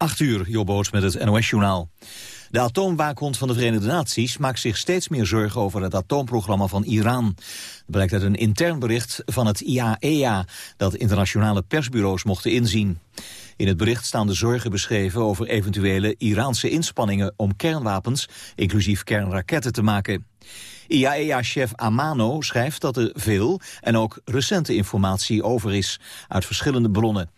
8 uur, Jobboot met het NOS-journaal. De atoomwaakhond van de Verenigde Naties maakt zich steeds meer zorgen over het atoomprogramma van Iran. Dat blijkt uit een intern bericht van het IAEA dat internationale persbureaus mochten inzien. In het bericht staan de zorgen beschreven over eventuele Iraanse inspanningen om kernwapens, inclusief kernraketten, te maken. IAEA-chef Amano schrijft dat er veel en ook recente informatie over is uit verschillende bronnen.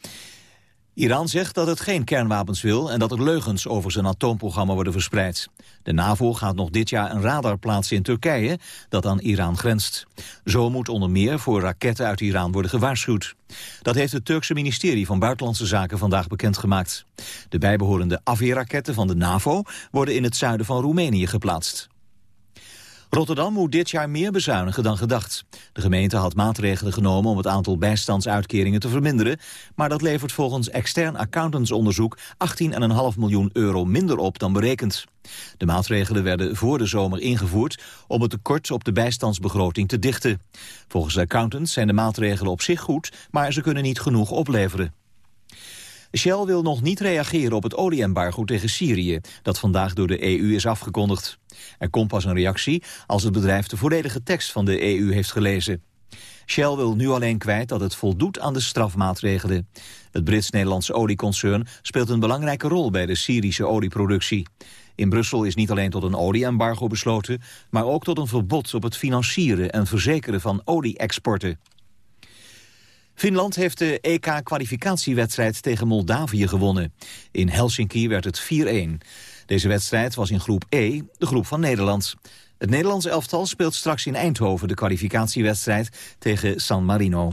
Iran zegt dat het geen kernwapens wil en dat er leugens over zijn atoomprogramma worden verspreid. De NAVO gaat nog dit jaar een radar plaatsen in Turkije dat aan Iran grenst. Zo moet onder meer voor raketten uit Iran worden gewaarschuwd. Dat heeft het Turkse ministerie van Buitenlandse Zaken vandaag bekendgemaakt. De bijbehorende afweerraketten van de NAVO worden in het zuiden van Roemenië geplaatst. Rotterdam moet dit jaar meer bezuinigen dan gedacht. De gemeente had maatregelen genomen om het aantal bijstandsuitkeringen te verminderen, maar dat levert volgens extern accountantsonderzoek 18,5 miljoen euro minder op dan berekend. De maatregelen werden voor de zomer ingevoerd om het tekort op de bijstandsbegroting te dichten. Volgens de accountants zijn de maatregelen op zich goed, maar ze kunnen niet genoeg opleveren. Shell wil nog niet reageren op het olieembargo tegen Syrië... dat vandaag door de EU is afgekondigd. Er komt pas een reactie als het bedrijf de volledige tekst van de EU heeft gelezen. Shell wil nu alleen kwijt dat het voldoet aan de strafmaatregelen. Het Brits-Nederlandse olieconcern speelt een belangrijke rol bij de Syrische olieproductie. In Brussel is niet alleen tot een olieembargo besloten... maar ook tot een verbod op het financieren en verzekeren van olie-exporten. Finland heeft de EK-kwalificatiewedstrijd tegen Moldavië gewonnen. In Helsinki werd het 4-1. Deze wedstrijd was in groep E, de groep van Nederland. Het Nederlandse elftal speelt straks in Eindhoven de kwalificatiewedstrijd tegen San Marino.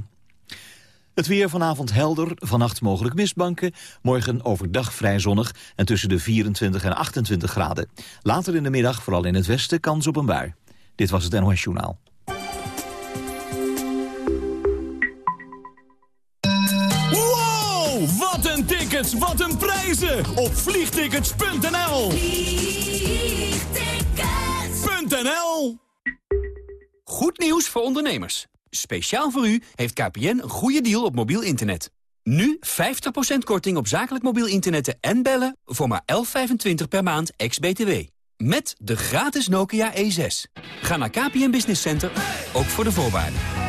Het weer vanavond helder, vannacht mogelijk mistbanken. Morgen overdag vrij zonnig en tussen de 24 en 28 graden. Later in de middag, vooral in het westen, kans op een bui. Dit was het NOS Journaal. Wat een prijzen! Op vliegtickets.nl Vliegtickets.nl Goed nieuws voor ondernemers. Speciaal voor u heeft KPN een goede deal op mobiel internet. Nu 50% korting op zakelijk mobiel internet en bellen voor maar 11,25 per maand ex-BTW. Met de gratis Nokia E6. Ga naar KPN Business Center, ook voor de voorwaarden.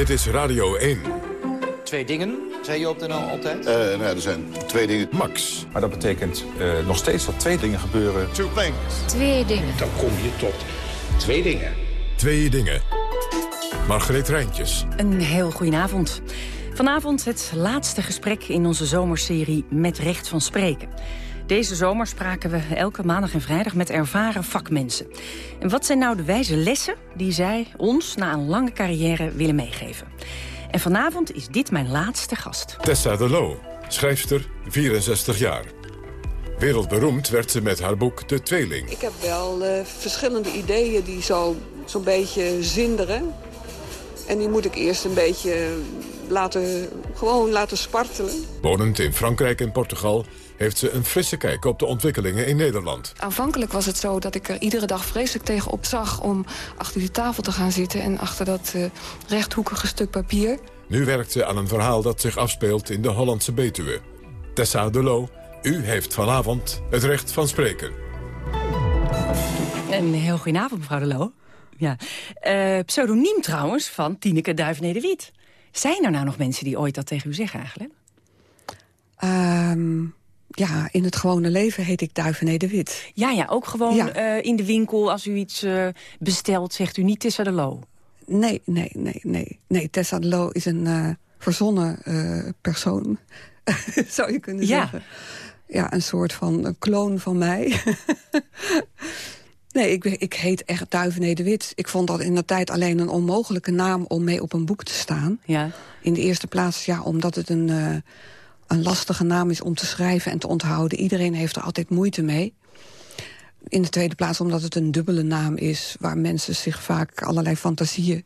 Dit is Radio 1. Twee dingen, zei je op de NL altijd? Uh, nou, er zijn twee dingen. Max. Maar dat betekent uh, nog steeds dat twee dingen gebeuren. Two things. Twee dingen. Dan kom je tot twee dingen. Twee dingen. Margreet Rijntjes. Een heel goedenavond. Vanavond het laatste gesprek in onze zomerserie Met Recht van Spreken. Deze zomer spraken we elke maandag en vrijdag met ervaren vakmensen. En wat zijn nou de wijze lessen die zij ons na een lange carrière willen meegeven? En vanavond is dit mijn laatste gast. Tessa de Loo, schrijfster, 64 jaar. Wereldberoemd werd ze met haar boek De Tweeling. Ik heb wel uh, verschillende ideeën die zo zo'n beetje zinderen. En die moet ik eerst een beetje laten, gewoon laten spartelen. Wonend in Frankrijk en Portugal heeft ze een frisse kijk op de ontwikkelingen in Nederland. Aanvankelijk was het zo dat ik er iedere dag vreselijk tegenop zag... om achter die tafel te gaan zitten en achter dat uh, rechthoekige stuk papier. Nu werkt ze aan een verhaal dat zich afspeelt in de Hollandse Betuwe. Tessa de Loo, u heeft vanavond het recht van spreken. Een heel goedenavond, mevrouw de Loo. Ja. Uh, pseudoniem trouwens van Tineke Duivenede-Wiet. Zijn er nou nog mensen die ooit dat tegen u zeggen eigenlijk? Um, ja, in het gewone leven heet ik Duivenede de Wit. Ja, ja, ook gewoon ja. Uh, in de winkel als u iets uh, bestelt, zegt u niet Tessa de Loo? Nee, nee, nee, nee. Nee, Tessa de Loo is een uh, verzonnen persoon, zou je kunnen ja. zeggen. ja, een soort van een kloon van mij. nee, ik, ik heet echt Duivenede de Wit. Ik vond dat in de tijd alleen een onmogelijke naam om mee op een boek te staan. Ja. In de eerste plaats, ja, omdat het een, een lastige naam is om te schrijven en te onthouden. Iedereen heeft er altijd moeite mee. In de tweede plaats omdat het een dubbele naam is... waar mensen zich vaak allerlei fantasieën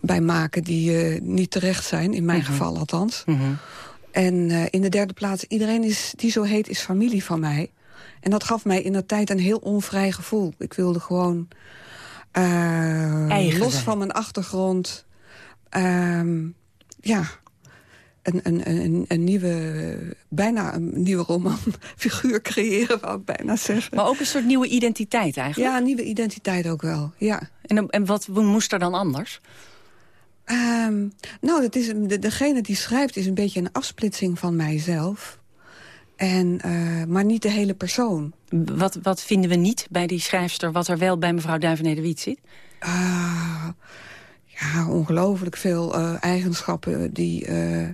bij maken... die uh, niet terecht zijn, in mijn mm -hmm. geval althans. Mm -hmm. En uh, in de derde plaats, iedereen is, die zo heet is familie van mij. En dat gaf mij in de tijd een heel onvrij gevoel. Ik wilde gewoon, uh, los van mijn achtergrond... Uh, ja, een, een, een, een, nieuwe, bijna een nieuwe romanfiguur creëren, wou ik bijna zeggen. Maar ook een soort nieuwe identiteit eigenlijk? Ja, een nieuwe identiteit ook wel, ja. En, en wat moest er dan anders? Um, nou, dat is, de, degene die schrijft is een beetje een afsplitsing van mijzelf. En, uh, maar niet de hele persoon. Wat, wat vinden we niet bij die schrijfster... wat er wel bij mevrouw Duivenede-Wiet zit? Uh, ja, ongelooflijk veel uh, eigenschappen die, uh,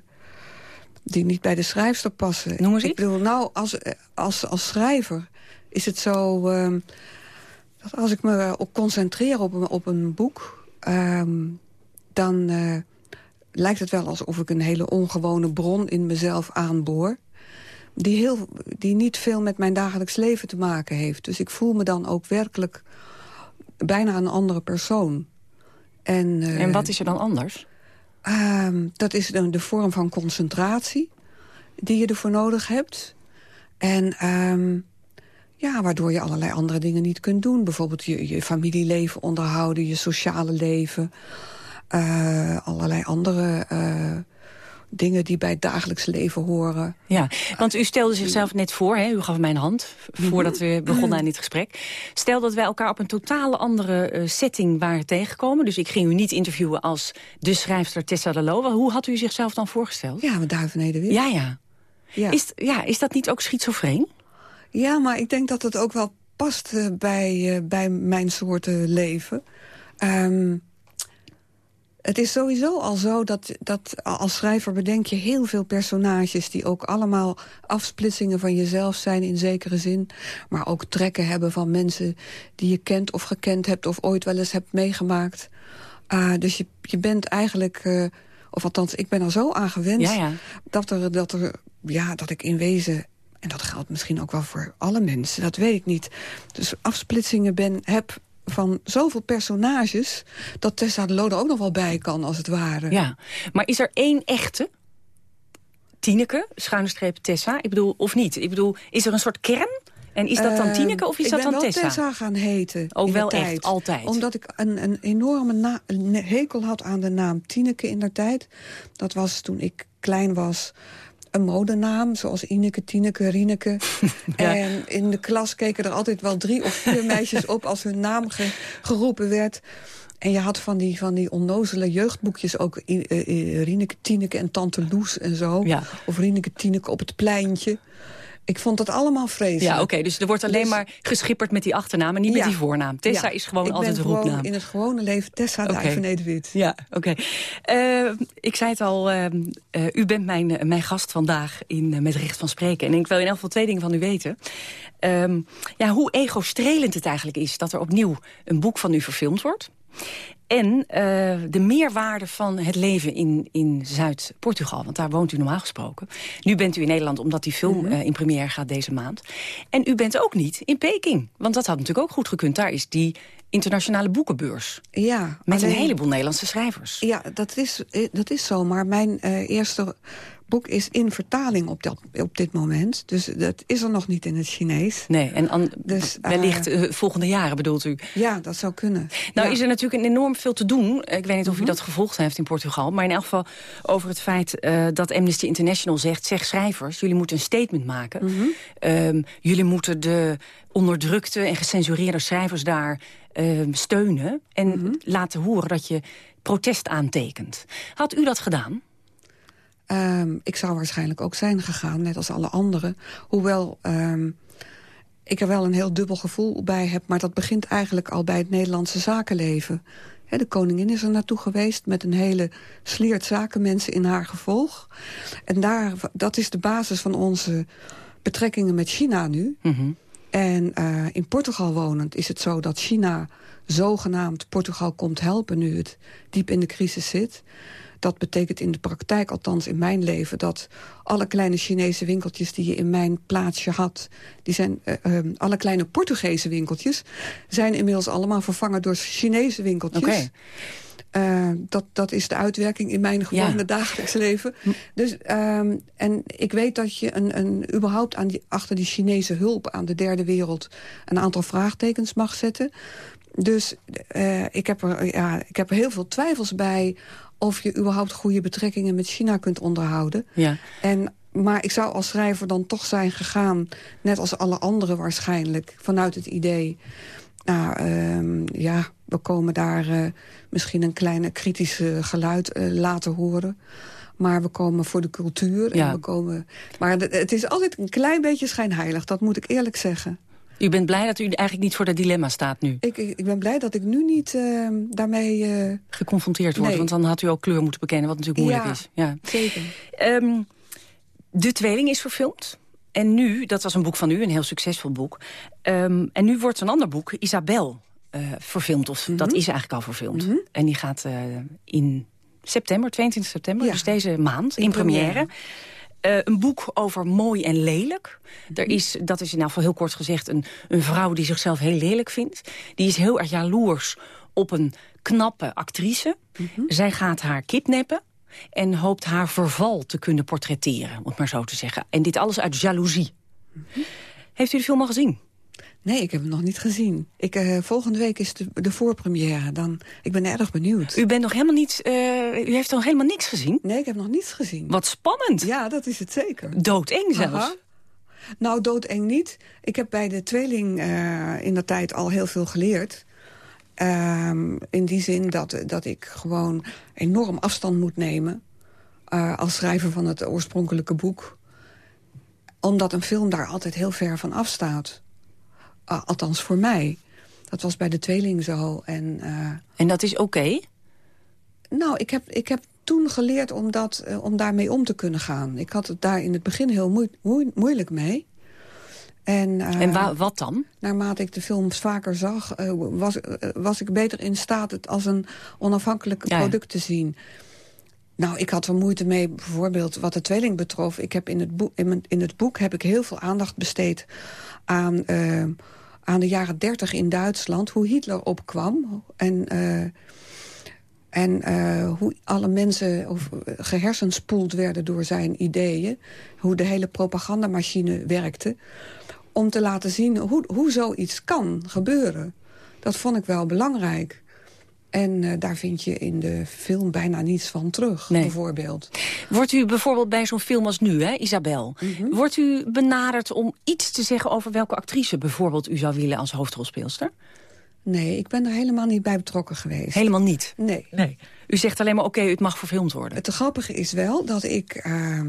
die niet bij de schrijfster passen. Noem eens Ik bedoel, nou, als, als, als schrijver is het zo... Um, dat als ik me op concentreer op een, op een boek... Um, dan uh, lijkt het wel alsof ik een hele ongewone bron in mezelf aanboor. Die, heel, die niet veel met mijn dagelijks leven te maken heeft. Dus ik voel me dan ook werkelijk bijna een andere persoon. En, uh, en wat is er dan anders? Uh, dat is de, de, vorm van concentratie die je ervoor nodig hebt. En um, ja, waardoor je allerlei andere dingen niet kunt doen. Bijvoorbeeld je, je familieleven onderhouden, je sociale leven... Uh, allerlei andere uh, dingen die bij het dagelijks leven horen. Ja, want u stelde zichzelf net voor, hè? u gaf mij een hand... voordat we begonnen aan dit gesprek. Stel dat wij elkaar op een totale andere uh, setting waren tegengekomen. Dus ik ging u niet interviewen als de schrijfster Tessa de Lowe. Hoe had u zichzelf dan voorgesteld? Ja, met Duivenede weer. Ja, ja. Ja. Is, ja, is dat niet ook schizofreen? Ja, maar ik denk dat het ook wel past uh, bij, uh, bij mijn soorten leven. Um, het is sowieso al zo dat, dat als schrijver bedenk je heel veel personages... die ook allemaal afsplitsingen van jezelf zijn in zekere zin. Maar ook trekken hebben van mensen die je kent of gekend hebt... of ooit wel eens hebt meegemaakt. Uh, dus je, je bent eigenlijk... Uh, of althans, ik ben er zo aan gewend... Ja, ja. Dat, er, dat, er, ja, dat ik in wezen en dat geldt misschien ook wel voor alle mensen, dat weet ik niet. Dus afsplitsingen ben, heb van zoveel personages... dat Tessa de Lode ook nog wel bij kan, als het ware. Ja, maar is er één echte Tineke, schuine streep Tessa? Ik bedoel, of niet? Ik bedoel, is er een soort kern... En is dat dan uh, Tineke of is dat dan Tessa? Ik ben Tessa gaan heten. Ook wel tijd. echt, altijd? Omdat ik een, een enorme hekel had aan de naam Tineke in der tijd. Dat was toen ik klein was een modenaam, zoals Ineke, Tineke, Rieneke. ja. En in de klas keken er altijd wel drie of vier meisjes op... als hun naam ge geroepen werd. En je had van die, van die onnozele jeugdboekjes ook... Uh, uh, Rieneke, Tineke en Tante Loes en zo. Ja. Of Rieneke, Tineke op het pleintje. Ik vond dat allemaal vreselijk. Ja, oké. Okay, dus er wordt alleen dus, maar geschipperd met die achternaam... en niet ja, met die voornaam. Tessa ja, is gewoon ik altijd een roepnaam. Gewoon in het gewone leven Tessa okay. Duivenede-Wit. Ja, oké. Okay. Uh, ik zei het al, uh, uh, u bent mijn, mijn gast vandaag in Met Recht van Spreken. En ik wil in elk geval twee dingen van u weten. Um, ja, hoe ego-strelend het eigenlijk is... dat er opnieuw een boek van u verfilmd wordt. En uh, de meerwaarde van het leven in, in Zuid-Portugal. Want daar woont u normaal gesproken. Nu bent u in Nederland omdat die film -hmm. uh, in première gaat deze maand. En u bent ook niet in Peking. Want dat had natuurlijk ook goed gekund. Daar is die internationale boekenbeurs. Ja. Met alleen, een heleboel Nederlandse schrijvers. Ja, dat is, dat is zo. Maar mijn uh, eerste boek is in vertaling op, dat, op dit moment. Dus dat is er nog niet in het Chinees. Nee, en an, dus, wellicht uh, volgende jaren bedoelt u? Ja, dat zou kunnen. Nou ja. is er natuurlijk enorm veel te doen. Ik weet niet of u -hmm. dat gevolgd heeft in Portugal. Maar in elk geval over het feit uh, dat Amnesty International zegt... zeg schrijvers, jullie moeten een statement maken. Mm -hmm. um, jullie moeten de onderdrukte en gecensureerde schrijvers daar uh, steunen... en mm -hmm. laten horen dat je protest aantekent. Had u dat gedaan? Um, ik zou waarschijnlijk ook zijn gegaan, net als alle anderen. Hoewel um, ik er wel een heel dubbel gevoel bij heb... maar dat begint eigenlijk al bij het Nederlandse zakenleven. He, de koningin is er naartoe geweest met een hele sliert zakenmensen in haar gevolg. En daar, dat is de basis van onze betrekkingen met China nu. Mhm. En uh, in Portugal wonend is het zo dat China zogenaamd Portugal komt helpen... nu het diep in de crisis zit. Dat betekent in de praktijk, althans in mijn leven... dat alle kleine Chinese winkeltjes die je in mijn plaatsje had... die zijn, uh, uh, alle kleine Portugese winkeltjes... zijn inmiddels allemaal vervangen door Chinese winkeltjes. Oké. Uh, dat, dat is de uitwerking in mijn gewone Ja. dagelijks leven. Dus, um, en ik weet dat je een, een, überhaupt aan die, achter die Chinese hulp aan de derde wereld... een aantal vraagtekens mag zetten. Dus uh, ik, heb er, ja, ik heb er heel veel twijfels bij... of je überhaupt goede betrekkingen met China kunt onderhouden. Ja. En maar ik zou als schrijver dan toch zijn gegaan... net als alle anderen waarschijnlijk, vanuit het idee... Nou, um, ja, we komen daar uh, misschien een kleine kritische geluid uh, laten horen. Maar we komen voor de cultuur. Ja. En we komen, maar het is altijd een klein beetje schijnheilig, dat moet ik eerlijk zeggen. U bent blij dat u eigenlijk niet voor dat dilemma staat nu? Ik, ik, ik ben blij dat ik nu niet uh, daarmee... Uh, Geconfronteerd wordt, nee. want dan had u ook kleur moeten bekennen... wat natuurlijk moeilijk ja, is. Ja, zeker. Um, de Tweeling is verfilmd. En nu, dat was een boek van u, een heel succesvol boek. Um, en nu wordt een ander boek, Isabel, uh, verfilmd. Of Mhm. mm -hmm. dat is eigenlijk al verfilmd. Mm -hmm. En die gaat in september, 22 september, ja. dus deze maand, in, in première. Uh, een boek over mooi en lelijk. Mhm. Er is, dat is in ieder geval heel kort gezegd, een, een vrouw die zichzelf heel lelijk vindt. Die is heel erg jaloers op een knappe actrice. Mhm. Zij gaat haar kidnappen en hoopt haar verval te kunnen portretteren, om het maar zo te zeggen. En dit alles uit jaloezie. Mm -hmm. Heeft u de film al gezien? Nee, ik heb hem nog niet gezien. Ik, uh, volgende week is de, de voorpremière. Dan, ik ben erg benieuwd. U bent nog helemaal niet. Uh, u heeft nog helemaal niks gezien? Nee, ik heb nog niets gezien. Wat spannend. Ja, dat is het zeker. Doodeng zelfs. Aha. Nou, doodeng niet. Ik heb bij de tweeling uh, in de tijd al heel veel geleerd. Um, in die zin dat, dat ik gewoon enorm afstand moet nemen... Als schrijver van het oorspronkelijke boek. Omdat een film daar altijd heel ver van afstaat. Uh, althans voor mij. Dat was bij de tweeling zo. En, uh, en dat is oké? Okay? Nou, ik heb, ik heb toen geleerd om, dat, uh, om daarmee om te kunnen gaan. Ik had het daar in het begin heel moe moe moeilijk mee. En, uh, en wat dan? Naarmate ik de films vaker zag, was, was ik beter in staat het als een onafhankelijk ja. product te zien. Nou, ik had er moeite mee, bijvoorbeeld wat de tweeling betrof. Ik heb in, het boek, in, mijn, in het boek heb ik heel veel aandacht besteed aan, aan de jaren dertig in Duitsland. Hoe Hitler opkwam en, uh, en uh, hoe alle mensen of, gehersenspoeld werden door zijn ideeën. Hoe de hele propagandamachine werkte om te laten zien hoe, hoe zoiets kan gebeuren. Dat vond ik wel belangrijk. En uh, daar vind je in de film bijna niets van terug, nee. bijvoorbeeld. Wordt u bijvoorbeeld bij zo'n film als nu, hè, Isabel... Mhm. Mm -hmm. wordt u benaderd om iets te zeggen over welke actrice... bijvoorbeeld u zou willen als hoofdrolspeelster? Nee, ik ben er helemaal niet bij betrokken geweest. Helemaal niet? Nee. nee. U zegt alleen maar, oké, okay, het mag verfilmd worden. Het grappige is wel dat ik... Uh,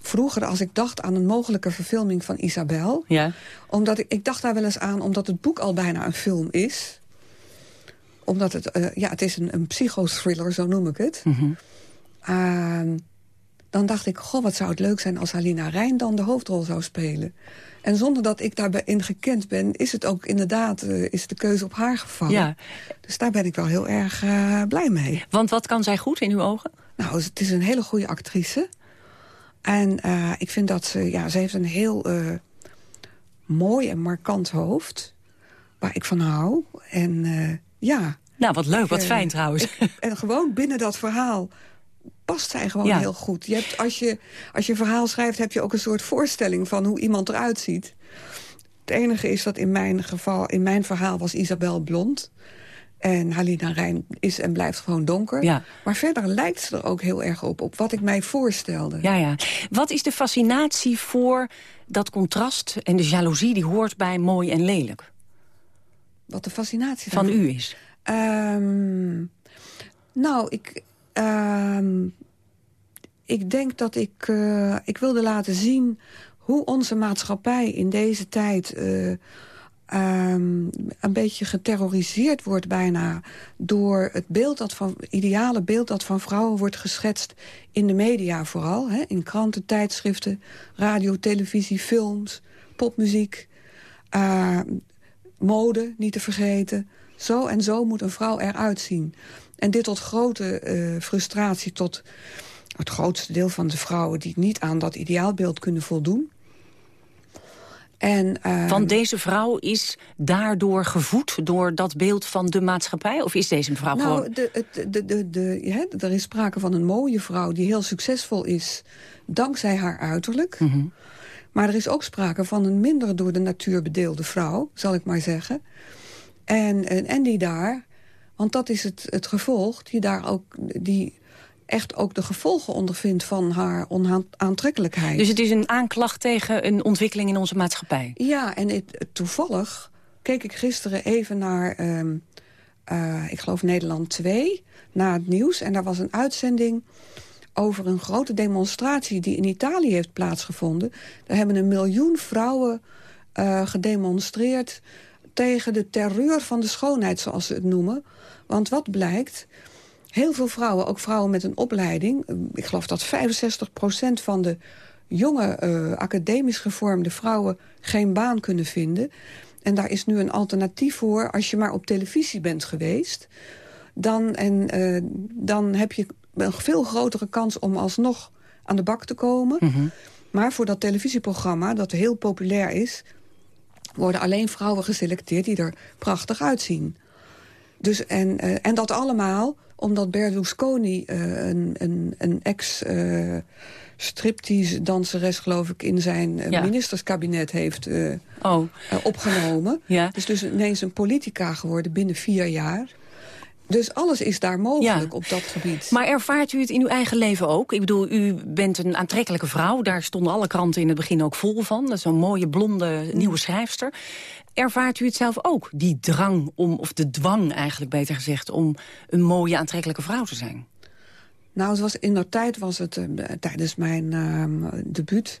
vroeger, als ik dacht aan een mogelijke verfilming van Isabel... Ja. omdat ik, ik dacht daar wel eens aan omdat het boek al bijna een film is... omdat het, uh, ja, het is een, een psychothriller, zo noem ik het. Mm -hmm. uh, dan dacht ik, goh, wat zou het leuk zijn als Halina Rijn dan de hoofdrol zou spelen. En zonder dat ik daarbij gekend ben, is het ook inderdaad uh, is de keuze op haar gevallen. Ja. Dus daar ben ik wel heel erg uh, blij mee. Want wat kan zij goed in uw ogen? Nou, het is een hele goede actrice. En ik vind dat ze, ja, ze heeft een heel mooi en markant hoofd. Waar ik van hou. En ja. Nou, wat leuk, wat fijn trouwens. Ik, en gewoon binnen dat verhaal past zij gewoon ja. heel goed. Je hebt, als, je, als je een verhaal schrijft, heb je ook een soort voorstelling van hoe iemand eruit ziet. Het enige is dat in mijn geval, in mijn verhaal was Isabel blond. En Halina Rijn is en blijft gewoon donker. Ja. Maar verder lijkt ze er ook heel erg op, op wat ik mij voorstelde. Ja, ja. Wat is de fascinatie voor dat contrast en de jaloezie die hoort bij mooi en lelijk? Wat de fascinatie van u is? Um, nou, ik... Um, ik denk dat ik... Uh, ik wilde laten zien hoe onze maatschappij in deze tijd... Uh, ehm, een beetje geterroriseerd wordt bijna... door het beeld dat van, ideale beeld dat van vrouwen wordt geschetst in de media vooral. Hè, in kranten, tijdschriften, radio, televisie, films, popmuziek... Uh, mode, niet te vergeten. Zo en zo moet een vrouw eruit zien. En dit tot grote uh, frustratie, tot het grootste deel van de vrouwen... die niet aan dat ideaalbeeld kunnen voldoen. En, uh, van deze vrouw is daardoor gevoed door dat beeld van de maatschappij? Of is deze vrouw nou, gewoon... De, de, de, de, de, ja, er is sprake van een mooie vrouw die heel succesvol is... dankzij haar uiterlijk. Mm -hmm. Maar er is ook sprake van een minder door de natuur bedeelde vrouw, zal ik maar zeggen. En, en, en die daar, want dat is het, het gevolg, die daar ook... Die, echt ook de gevolgen ondervindt van haar onaantrekkelijkheid. Dus het is een aanklacht tegen een ontwikkeling in onze maatschappij? Ja, en het, toevallig keek ik gisteren even naar, um, uh, ik geloof Nederland 2, na het nieuws. En daar was een uitzending over een grote demonstratie die in Italië heeft plaatsgevonden. Daar hebben een miljoen vrouwen uh, gedemonstreerd tegen de terreur van de schoonheid, zoals ze het noemen. Want wat blijkt, heel veel vrouwen, ook vrouwen met een opleiding... ik geloof dat 65% van de jonge uh, academisch gevormde vrouwen geen baan kunnen vinden. En daar is nu een alternatief voor als je maar op televisie bent geweest. Dan, en, dan heb je een veel grotere kans om alsnog aan de bak te komen. Mm -hmm. Maar voor dat televisieprogramma, dat heel populair is... worden alleen vrouwen geselecteerd die er prachtig uitzien. Dus en, uh, en dat allemaal omdat Berlusconi uh, een, een, een ex... Uh, striptease danseres, geloof ik, in zijn Ja. ministerskabinet heeft Oh, opgenomen. Ja. Dus dus ineens een politica geworden binnen vier jaar. Dus alles is daar mogelijk Ja. op dat gebied. maar ervaart u het in uw eigen leven ook? Ik bedoel, u bent een aantrekkelijke vrouw. Daar stonden alle kranten in het begin ook vol van. Dat zo'n mooie, blonde, nieuwe schrijfster. Ervaart u het zelf ook, die drang om, of de dwang eigenlijk beter gezegd... om een mooie, aantrekkelijke vrouw te zijn? Nou, het was, in de tijd was het, uh, tijdens mijn uh, debuut...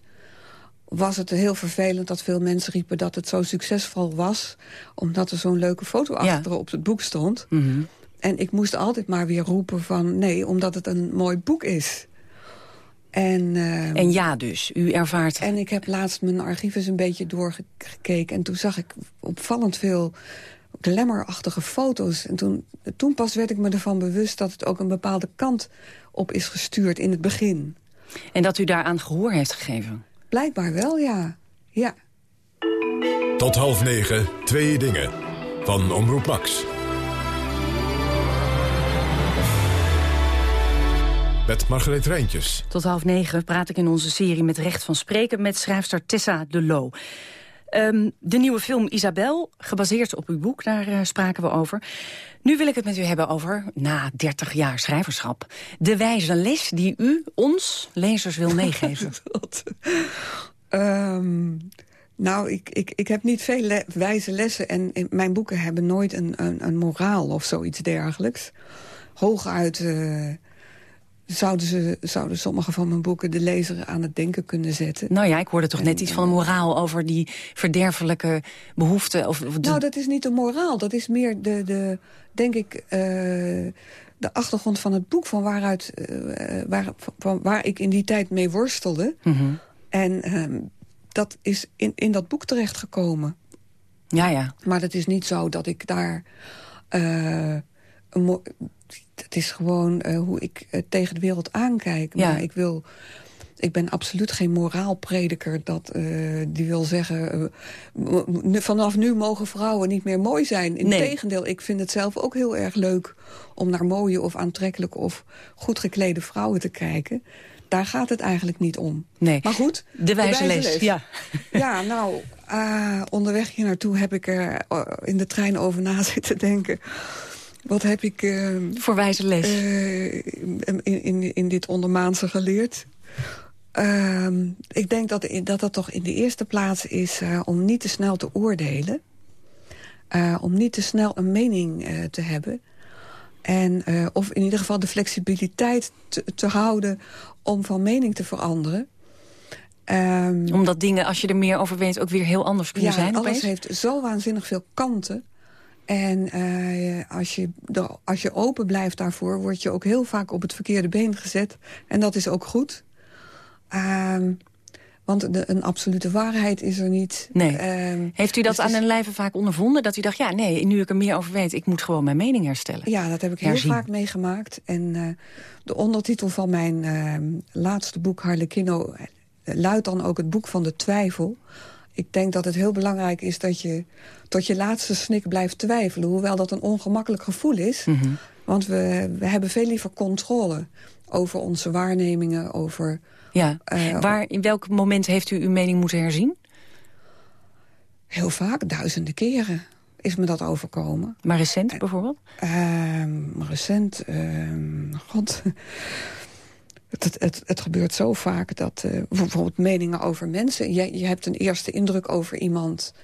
was het heel vervelend dat veel mensen riepen dat het zo succesvol was... omdat er zo'n leuke foto Ja. achter op het boek stond. Mhm. En ik moest altijd maar weer roepen van... nee, omdat het een mooi boek is. En, uh, En ja dus, u ervaart... en ik heb laatst mijn archief eens een beetje doorgekeken... en toen zag ik opvallend veel glamourachtige foto's. En toen, toen pas werd ik me ervan bewust dat het ook een bepaalde kant op is gestuurd in het begin. En dat u daaraan gehoor heeft gegeven? Blijkbaar wel, ja. Ja. Tot half negen, twee dingen. Van Omroep Max. Met Margreet Rijntjes. Tot half negen praat ik in onze serie met recht van spreken... met schrijfster Tessa de Loo. Um, de nieuwe film Isabel, gebaseerd op uw boek, daar uh, spraken we over. Nu wil ik het met u hebben over, na 30 jaar schrijverschap... de wijze les die u ons, lezers, wil meegeven. um, nou, ik, ik, ik heb niet veel le wijze lessen... en mijn boeken hebben nooit een, een, een moraal of zoiets dergelijks. Hooguit... Uh, zouden, ze, zouden sommige van mijn boeken de lezer aan het denken kunnen zetten. Nou ja, ik hoorde toch en, net iets van een moraal over die verderfelijke behoeften. Of, de... Nou, dat is niet een moraal. Dat is meer de, de denk ik, uh, de achtergrond van het boek... van waaruit, uh, waar, van waar ik in die tijd mee worstelde. Mm -hmm. En uh, dat is in, in dat boek terechtgekomen. Ja, ja. Maar het is niet zo dat ik daar... Uh, het is gewoon uh, hoe ik uh, tegen de wereld aankijk. Ja. Maar ik wil... Ik ben absoluut geen moraalprediker dat uh, die wil zeggen... vanaf nu mogen vrouwen niet meer mooi zijn. Integendeel, nee. ik vind het zelf ook heel erg leuk... om naar mooie of aantrekkelijke of goed geklede vrouwen te kijken. Daar gaat het eigenlijk niet om. Nee. Maar goed, de wijze, de wijze les. les. Ja. ja, nou, uh, onderweg hier naartoe heb ik er in de trein over na zitten denken... Wat heb ik... Uh, Voor wijze les? Uh, in, in, in dit ondermaanse geleerd. Uh, ik denk dat, dat dat toch in de eerste plaats is uh, om niet te snel te oordelen. Om niet te snel een mening te hebben. En, of in ieder geval de flexibiliteit te, te, houden om van mening te veranderen. Ehm, Omdat dingen, als je er meer over weet, ook weer heel anders kunnen ja, zijn alles opeens? heeft zo waanzinnig veel kanten. En eh, als, je, als je open blijft daarvoor... word je ook heel vaak op het verkeerde been gezet. En dat is ook goed. Ehm, want de, een absolute waarheid is er niet. Nee. Ehm, Heeft u dat dus aan een lijve vaak ondervonden? Dat u dacht, ja, nee, nu ik er meer over weet... ik moet gewoon mijn mening herstellen. Ja, dat heb ik heel Herzien. vaak meegemaakt. En eh, de ondertitel van mijn ehm, laatste boek, Harlequino... luidt dan ook het boek van de twijfel. Ik denk dat het heel belangrijk is dat je tot je laatste snik blijft twijfelen. Hoewel dat een ongemakkelijk gevoel is. Mhm. Want we, we hebben veel liever controle over onze waarnemingen, over... Ja. eh, Waar, in welk moment heeft u uw mening moeten herzien? Heel vaak, duizenden keren is me dat overkomen. Maar recent bijvoorbeeld? Ehm, recent, ehm, god... Het, het, het, gebeurt zo vaak dat eh, bijvoorbeeld meningen over mensen... Je, je hebt een eerste indruk over iemand...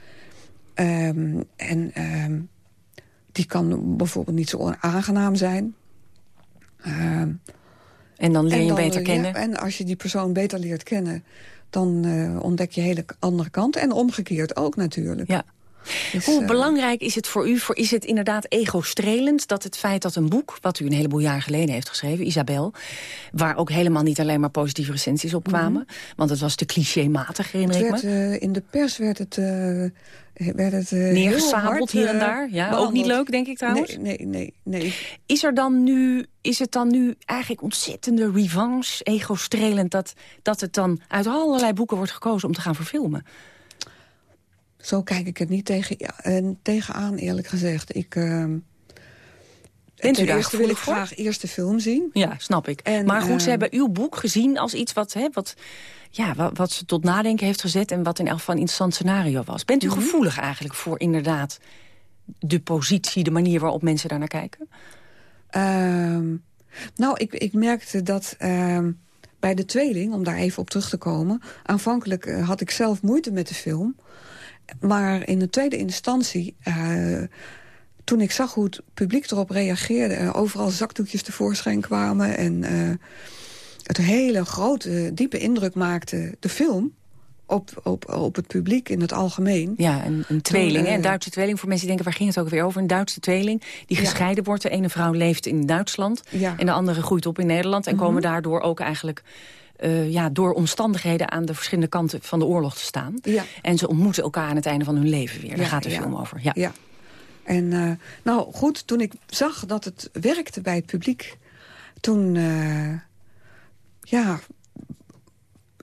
ehm, en ehm, die kan bijvoorbeeld niet zo aangenaam zijn. Ehm, En dan leer je dan, beter eh, kennen? ja, en als je die persoon beter leert kennen... dan eh, ontdek je hele andere kant. En omgekeerd ook natuurlijk. Ja. Dus, Hoe eh, belangrijk is het voor u? Voor, is het inderdaad ego-strelend dat het feit dat een boek... wat u een heleboel jaar geleden heeft geschreven, Isabel... waar ook helemaal niet alleen maar positieve recensies op kwamen... want het was te clichématig, herinner ik me. eh, in de pers werd het, eh, werd het Neergesabeld hier en daar. Ja, ook niet leuk, denk ik trouwens. Nee, nee, nee. nee. Is, er dan nu, is het dan nu eigenlijk ontzettende revanche, ego-strelend... Dat, dat het dan uit allerlei boeken wordt gekozen om te gaan verfilmen? Zo kijk ik het niet tegen, eh, tegenaan, eerlijk gezegd. Ik, eh, Bent u daar eerste wil ik voor? graag eerst de film zien. Ja, snap ik. En, maar goed, ze eh, hebben uw boek gezien als iets wat, hè, wat, ja, wat, wat ze tot nadenken heeft gezet... en wat in elk geval een interessant scenario was. Bent u Mhm. gevoelig eigenlijk voor inderdaad de positie... de manier waarop mensen daar naar kijken? Ehm, nou, ik, ik merkte dat ehm, bij de tweeling, om daar even op terug te komen... aanvankelijk eh, had ik zelf moeite met de film. Maar in de tweede instantie, eh, toen ik zag hoe het publiek erop reageerde... overal zakdoekjes tevoorschijn kwamen... en eh, het hele grote, diepe indruk maakte, de film... Op, op, op het publiek in het algemeen. Ja, een, een tweeling, Toen, een eh, Duitse tweeling. Voor mensen die denken, waar ging het ook weer over? Een Duitse tweeling die Ja. gescheiden wordt. De ene vrouw leeft in Duitsland Ja. en de andere groeit op in Nederland... en Mhm. komen daardoor ook eigenlijk... eh, ja, door omstandigheden aan de verschillende kanten van de oorlog te staan. Ja. En ze ontmoeten elkaar aan het einde van hun leven weer. Daar Ja, gaat de film over. Ja. Ja. En eh, nou goed, toen ik zag dat het werkte bij het publiek... toen, eh, ja...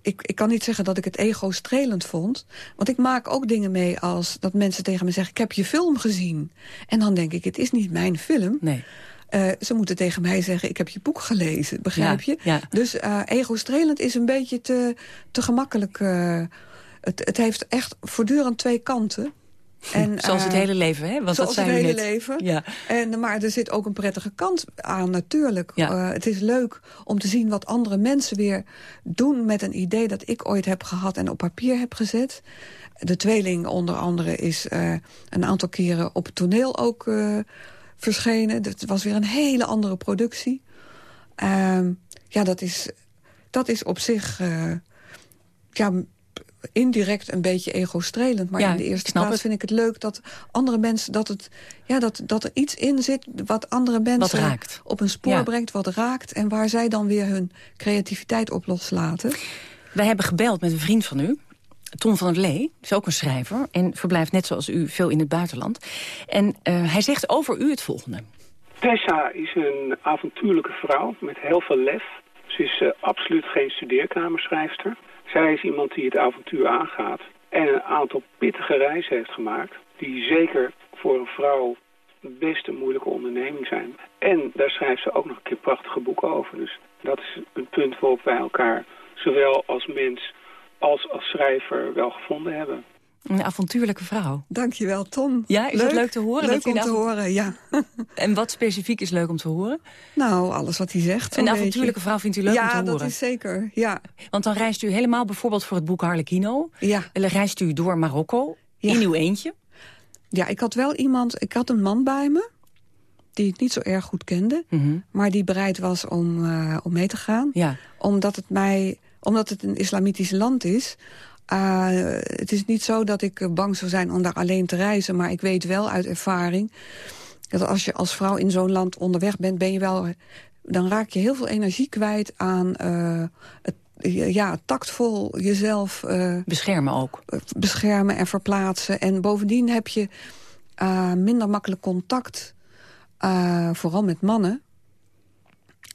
Ik, ik kan niet zeggen dat ik het ego strelend vond. Want ik maak ook dingen mee als dat mensen tegen me zeggen... ik heb je film gezien. En dan denk ik, het is niet mijn film. Nee. Eh, ze moeten tegen mij zeggen, ik heb je boek gelezen. Begrijp Ja, je? ja. Dus eh ego-strelend is een beetje te, te gemakkelijk. eh, het, het heeft echt voortdurend twee kanten. En, Zoals het hele leven, hè? Want zoals dat het zei u hele net. leven. Ja. En, maar er zit ook een prettige kant aan natuurlijk. Ja. Het is leuk om te zien wat andere mensen weer doen... met een idee dat ik ooit heb gehad en op papier heb gezet. De tweeling onder andere is een aantal keren op het toneel ook verschenen. Het was weer een hele andere productie. Ehm, ja, dat is, dat is op zich... eh, ja, indirect een beetje ego-strelend. Maar Ja, in de eerste plaats het. vind ik het leuk dat andere mensen... dat, het, ja, dat, dat er iets in zit wat andere mensen raakt. op een spoor Ja. brengt, wat raakt... en waar zij dan weer hun creativiteit op loslaten. Wij hebben gebeld met een vriend van u. Tom van der Lee, is ook een schrijver... en verblijft net zoals u veel in het buitenland. En eh, hij zegt over u het volgende. Tessa is een avontuurlijke vrouw met heel veel lef. Ze is eh, absoluut geen studeerkamerschrijfster. Zij is iemand die het avontuur aangaat en een aantal pittige reizen heeft gemaakt... die zeker voor een vrouw best een moeilijke onderneming zijn. En daar schrijft ze ook nog een keer prachtige boeken over. Dus dat is een punt waarop wij elkaar zowel als mens als als schrijver wel gevonden hebben. Een avontuurlijke vrouw. Dankjewel, Tom. Ja, is dat leuk te horen? Leuk om te horen, ja. En wat specifiek is leuk om te horen? Nou, alles wat hij zegt. Een avontuurlijke beetje. vrouw vindt u leuk ja, om te horen? Ja, dat is zeker, ja. Want dan reist u helemaal bijvoorbeeld voor het boek Harlequino. Ja. En dan reist u door Marokko Ja. in uw eentje. Ja, ik had wel iemand... Ik had een man bij me, die ik niet zo erg goed kende... Mhm. maar die bereid was om, eh, om mee te gaan. Ja. Omdat het mij omdat het een islamitisch land is... Uh, het is niet zo dat ik bang zou zijn om daar alleen te reizen... maar ik weet wel uit ervaring dat als je als vrouw in zo'n land onderweg bent... ben je wel, dan raak je heel veel energie kwijt aan uh, het ja, tactvol jezelf... Uh, beschermen ook. Beschermen en verplaatsen. En bovendien heb je uh, minder makkelijk contact, uh, vooral met mannen.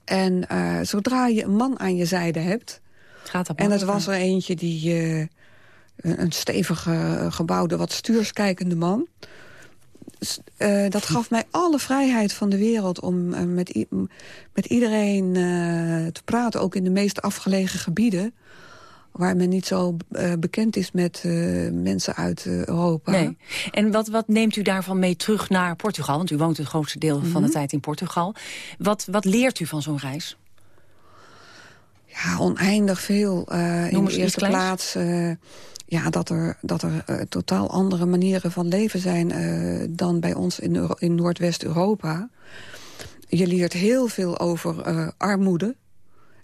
En zodra je een man aan je zijde hebt... Gaat dat en het was er eentje die... een stevige, gebouwde, wat stuurskijkende man... Uh, dat gaf mij alle vrijheid van de wereld om uh, met, met iedereen uh, te praten. Ook in de meest afgelegen gebieden. Waar men niet zo bekend is met mensen uit Europa. Nee. En wat, wat neemt u daarvan mee terug naar Portugal? Want u woont het grootste deel van de Mhm. tijd in Portugal. Wat, wat leert u van zo'n reis? Ja, oneindig veel. in Noem de eerste plaats ja, dat er, dat er uh, totaal andere manieren van leven zijn dan bij ons in, Euro in Noordwest-Europa. Je leert heel veel over armoede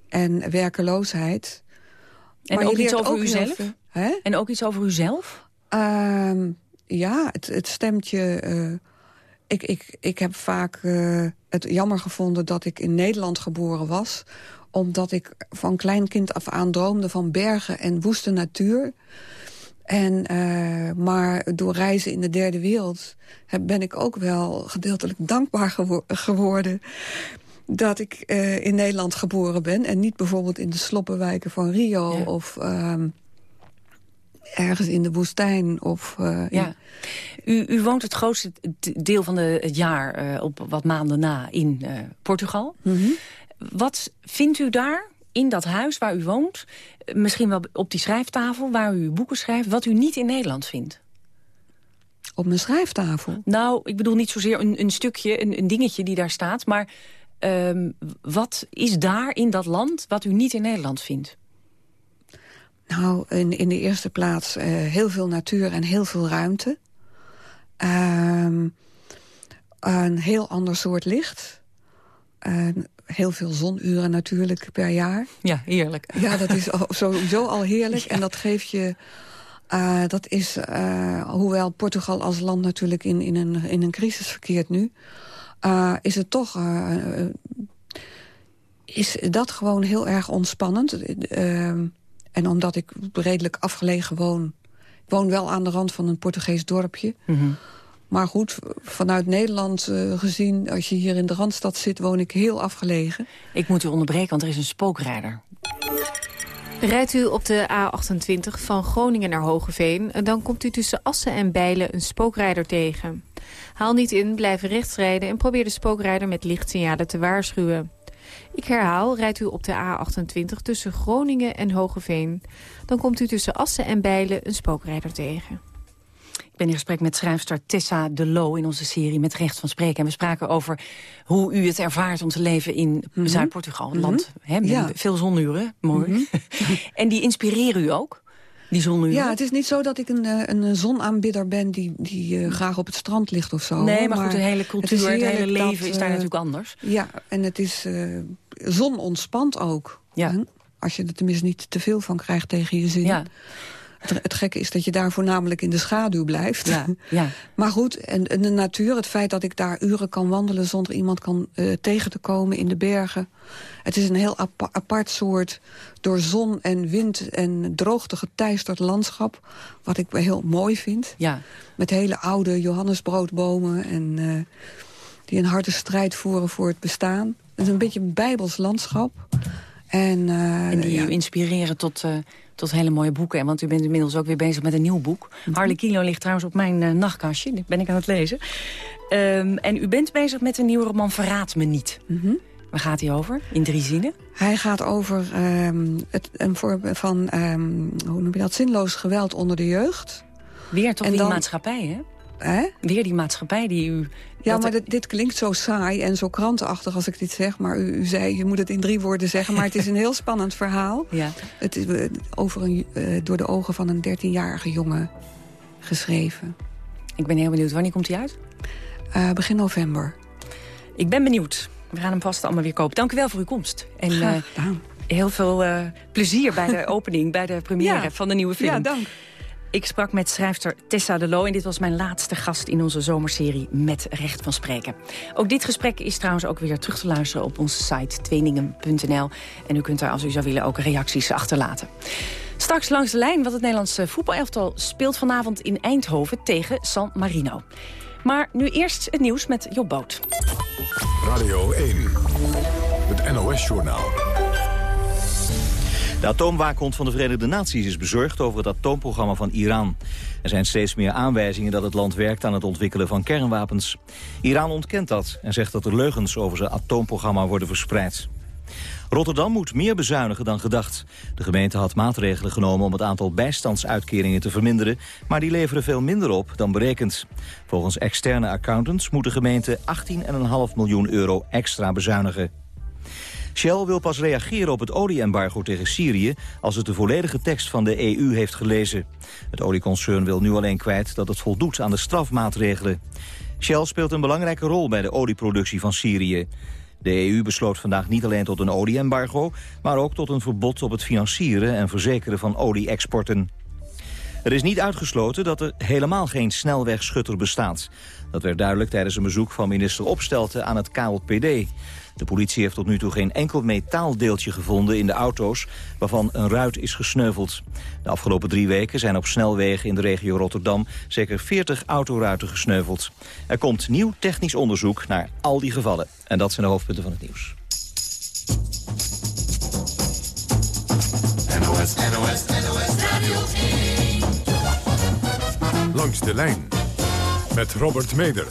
en werkeloosheid. En maar je ook iets over heel uzelf? veel-? En ook iets over uzelf? Ehm, ja, het, het stemt je... eh, ik, ik, ik heb vaak eh, het jammer gevonden dat ik in Nederland geboren was omdat ik van klein kind af aan droomde van bergen en woeste natuur. En, uh, maar door reizen in de derde wereld heb, ben ik ook wel gedeeltelijk dankbaar gewo geworden dat ik uh, in Nederland geboren ben... en niet bijvoorbeeld in de sloppenwijken van Rio Ja. of um, ergens in de woestijn. Of, uh, in- Ja. U, u woont het grootste deel van de, het jaar eh, op wat maanden na in eh, Portugal. Mhm. Wat vindt u daar, in dat huis waar u woont... eh, misschien wel op die schrijftafel waar u uw boeken schrijft... wat u niet in Nederland vindt? Op mijn schrijftafel? Nou, ik bedoel niet zozeer een, een stukje, een, een dingetje die daar staat... maar ehm, wat is daar in dat land wat u niet in Nederland vindt? Nou, in, in de eerste plaats uh, heel veel natuur en heel veel ruimte. Um, een heel ander soort licht. Uh, heel veel zonuren natuurlijk per jaar. Ja, heerlijk. Ja, dat is al, sowieso al heerlijk. Ja. En dat geeft je... Uh, dat is, uh, hoewel Portugal als land natuurlijk in, in, een, in een crisis verkeert nu... Uh, is het toch... is dat gewoon heel erg ontspannend. en omdat ik redelijk afgelegen woon... Ik woon wel aan de rand van een Portugees dorpje... Mm -hmm. Maar goed, vanuit Nederland uh, gezien, als je hier in de Randstad zit, woon ik heel afgelegen. Ik moet u onderbreken, want er is een spookrijder. Rijdt u op de A28 van Groningen naar Hogeveen... dan komt u tussen Assen en Bijlen een spookrijder tegen. Haal niet in, blijf rechts rijden... en probeer de spookrijder met lichtsignalen te waarschuwen. Ik herhaal, rijdt u op de A28 tussen Groningen en Hogeveen... dan komt u tussen Assen en Bijlen een spookrijder tegen. Ik ben in gesprek met schrijfster Tessa de Loo in onze serie Met Recht van Spreken. En we spraken over hoe u het ervaart om te leven in mm -hmm. Zuid-Portugal. Een mm -hmm. land hè, met ja. veel zonuren, mooi. Mm -hmm. en die inspireren u ook? Die zonuren? Ja, het is niet zo dat ik een, een zonaanbidder ben die, die uh, graag op het strand ligt of zo. Nee, maar, maar goed, de hele cultuur, het, het hele leven dat, is daar uh, natuurlijk anders. Ja, en het is uh, zon ontspant ook. Ja. Hè? Als je er tenminste niet te veel van krijgt tegen je zin. Ja. Het, het, gekke is dat je daar voornamelijk in de schaduw blijft. Ja, ja. maar goed, en, en, de natuur, het feit dat ik daar uren kan wandelen... zonder iemand kan uh, tegen te komen in de bergen. Het is een heel apa apart soort door zon en wind en droogte geteisterd landschap... wat ik heel mooi vind. Ja. Met hele oude Johannesbroodbomen... En, uh, die een harde strijd voeren voor het bestaan. Het is een beetje een bijbels landschap. En, uh, en die ja. u inspireren tot... Uh, tot hele mooie boeken. Want u bent inmiddels ook weer bezig met een nieuw boek. -hmm. Harley Kilo ligt trouwens op mijn uh, nachtkastje. Die ben ik aan het lezen. Um, en u bent bezig met een nieuwe roman Verraad me niet. Mm -hmm. Waar gaat hij over? In drie zinnen? Hij gaat over um, het, een voorbeeld van um, hoe noem je dat, zinloos geweld onder de jeugd. Weer toch en die dan, maatschappij, hè? Hè? Weer die maatschappij die u... Ja, maar dit, dit, klinkt zo saai en zo krantenachtig als ik dit zeg. Maar u, u, zei, je moet het in drie woorden zeggen. Maar het is een heel spannend verhaal. Ja. Het is uh, over een, uh, door de ogen van een dertienjarige jongen geschreven. Ik ben heel benieuwd. Wanneer komt hij uit? Uh, begin november. Ik ben benieuwd. We gaan hem vast allemaal weer kopen. Dank u wel voor uw komst. En, Graag gedaan. Heel veel uh, plezier bij de opening, bij de première van de nieuwe film. Ja, dank. Ik sprak met schrijfster Tessa de Loo en dit was mijn laatste gast in onze zomerserie Met Recht van Spreken. Ook dit gesprek is trouwens ook weer terug te luisteren op onze site tweeningen.nl. En u kunt daar als u zou willen ook reacties achterlaten. Straks langs de lijn, wat het Nederlandse voetbalelftal speelt vanavond in Eindhoven tegen San Marino. Maar nu eerst het nieuws met Job Boot. Radio 1, het NOS-journaal. De atoomwaakhond van de Verenigde Naties is bezorgd over het atoomprogramma van Iran. Er zijn steeds meer aanwijzingen dat het land werkt aan het ontwikkelen van kernwapens. Iran ontkent dat en zegt dat er leugens over zijn atoomprogramma worden verspreid. Rotterdam moet meer bezuinigen dan gedacht. De gemeente had maatregelen genomen om het aantal bijstandsuitkeringen te verminderen... maar die leveren veel minder op dan berekend. Volgens externe accountants moet de gemeente 18,5 miljoen euro extra bezuinigen. Shell wil pas reageren op het olieembargo tegen Syrië... als het de volledige tekst van de EU heeft gelezen. Het olieconcern wil nu alleen kwijt dat het voldoet aan de strafmaatregelen. Shell speelt een belangrijke rol bij de olieproductie van Syrië. De EU besloot vandaag niet alleen tot een olieembargo... maar ook tot een verbod op het financieren en verzekeren van olie-exporten. Er is niet uitgesloten dat er helemaal geen snelwegschutter bestaat. Dat werd duidelijk tijdens een bezoek van minister Opstelten aan het KLPD. De politie heeft tot nu toe geen enkel metaaldeeltje gevonden in de auto's... waarvan een ruit is gesneuveld. De afgelopen drie weken zijn op snelwegen in de regio Rotterdam... zeker 40 autoruiten gesneuveld. Er komt nieuw technisch onderzoek naar al die gevallen. En dat zijn de hoofdpunten van het nieuws. NOS, NOS, NOS Radio Langs de lijn met Robert Meder.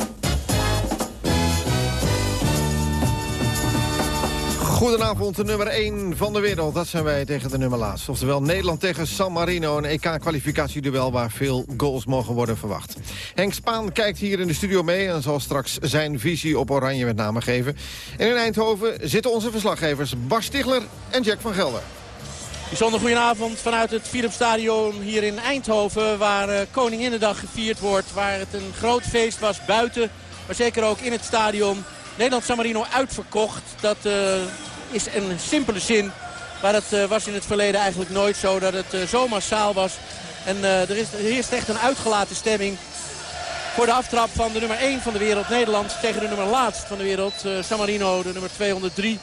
Goedenavond, de nummer 1 van de wereld. Dat zijn wij tegen de nummer laatst. Oftewel Nederland tegen San Marino. Een EK-kwalificatieduel waar veel goals mogen worden verwacht. Henk Spaan kijkt hier in de studio mee... en zal straks zijn visie op Oranje met name geven. En in Eindhoven zitten onze verslaggevers Bas Stigler en Jack van Gelder. Bijzonder goedenavond vanuit het Philipsstadion hier in Eindhoven... waar uh, Koninginnedag gevierd wordt, waar het een groot feest was buiten... maar zeker ook in het stadion. Nederland-San Marino uitverkocht. Dat uh, is een simpele zin. Maar dat uh, was in het verleden eigenlijk nooit zo dat het uh, zo massaal was. En uh, er, is, er heerst echt een uitgelaten stemming voor de aftrap van de nummer 1 van de wereld. Nederland tegen de nummer laatst van de wereld. San Marino, de nummer 203.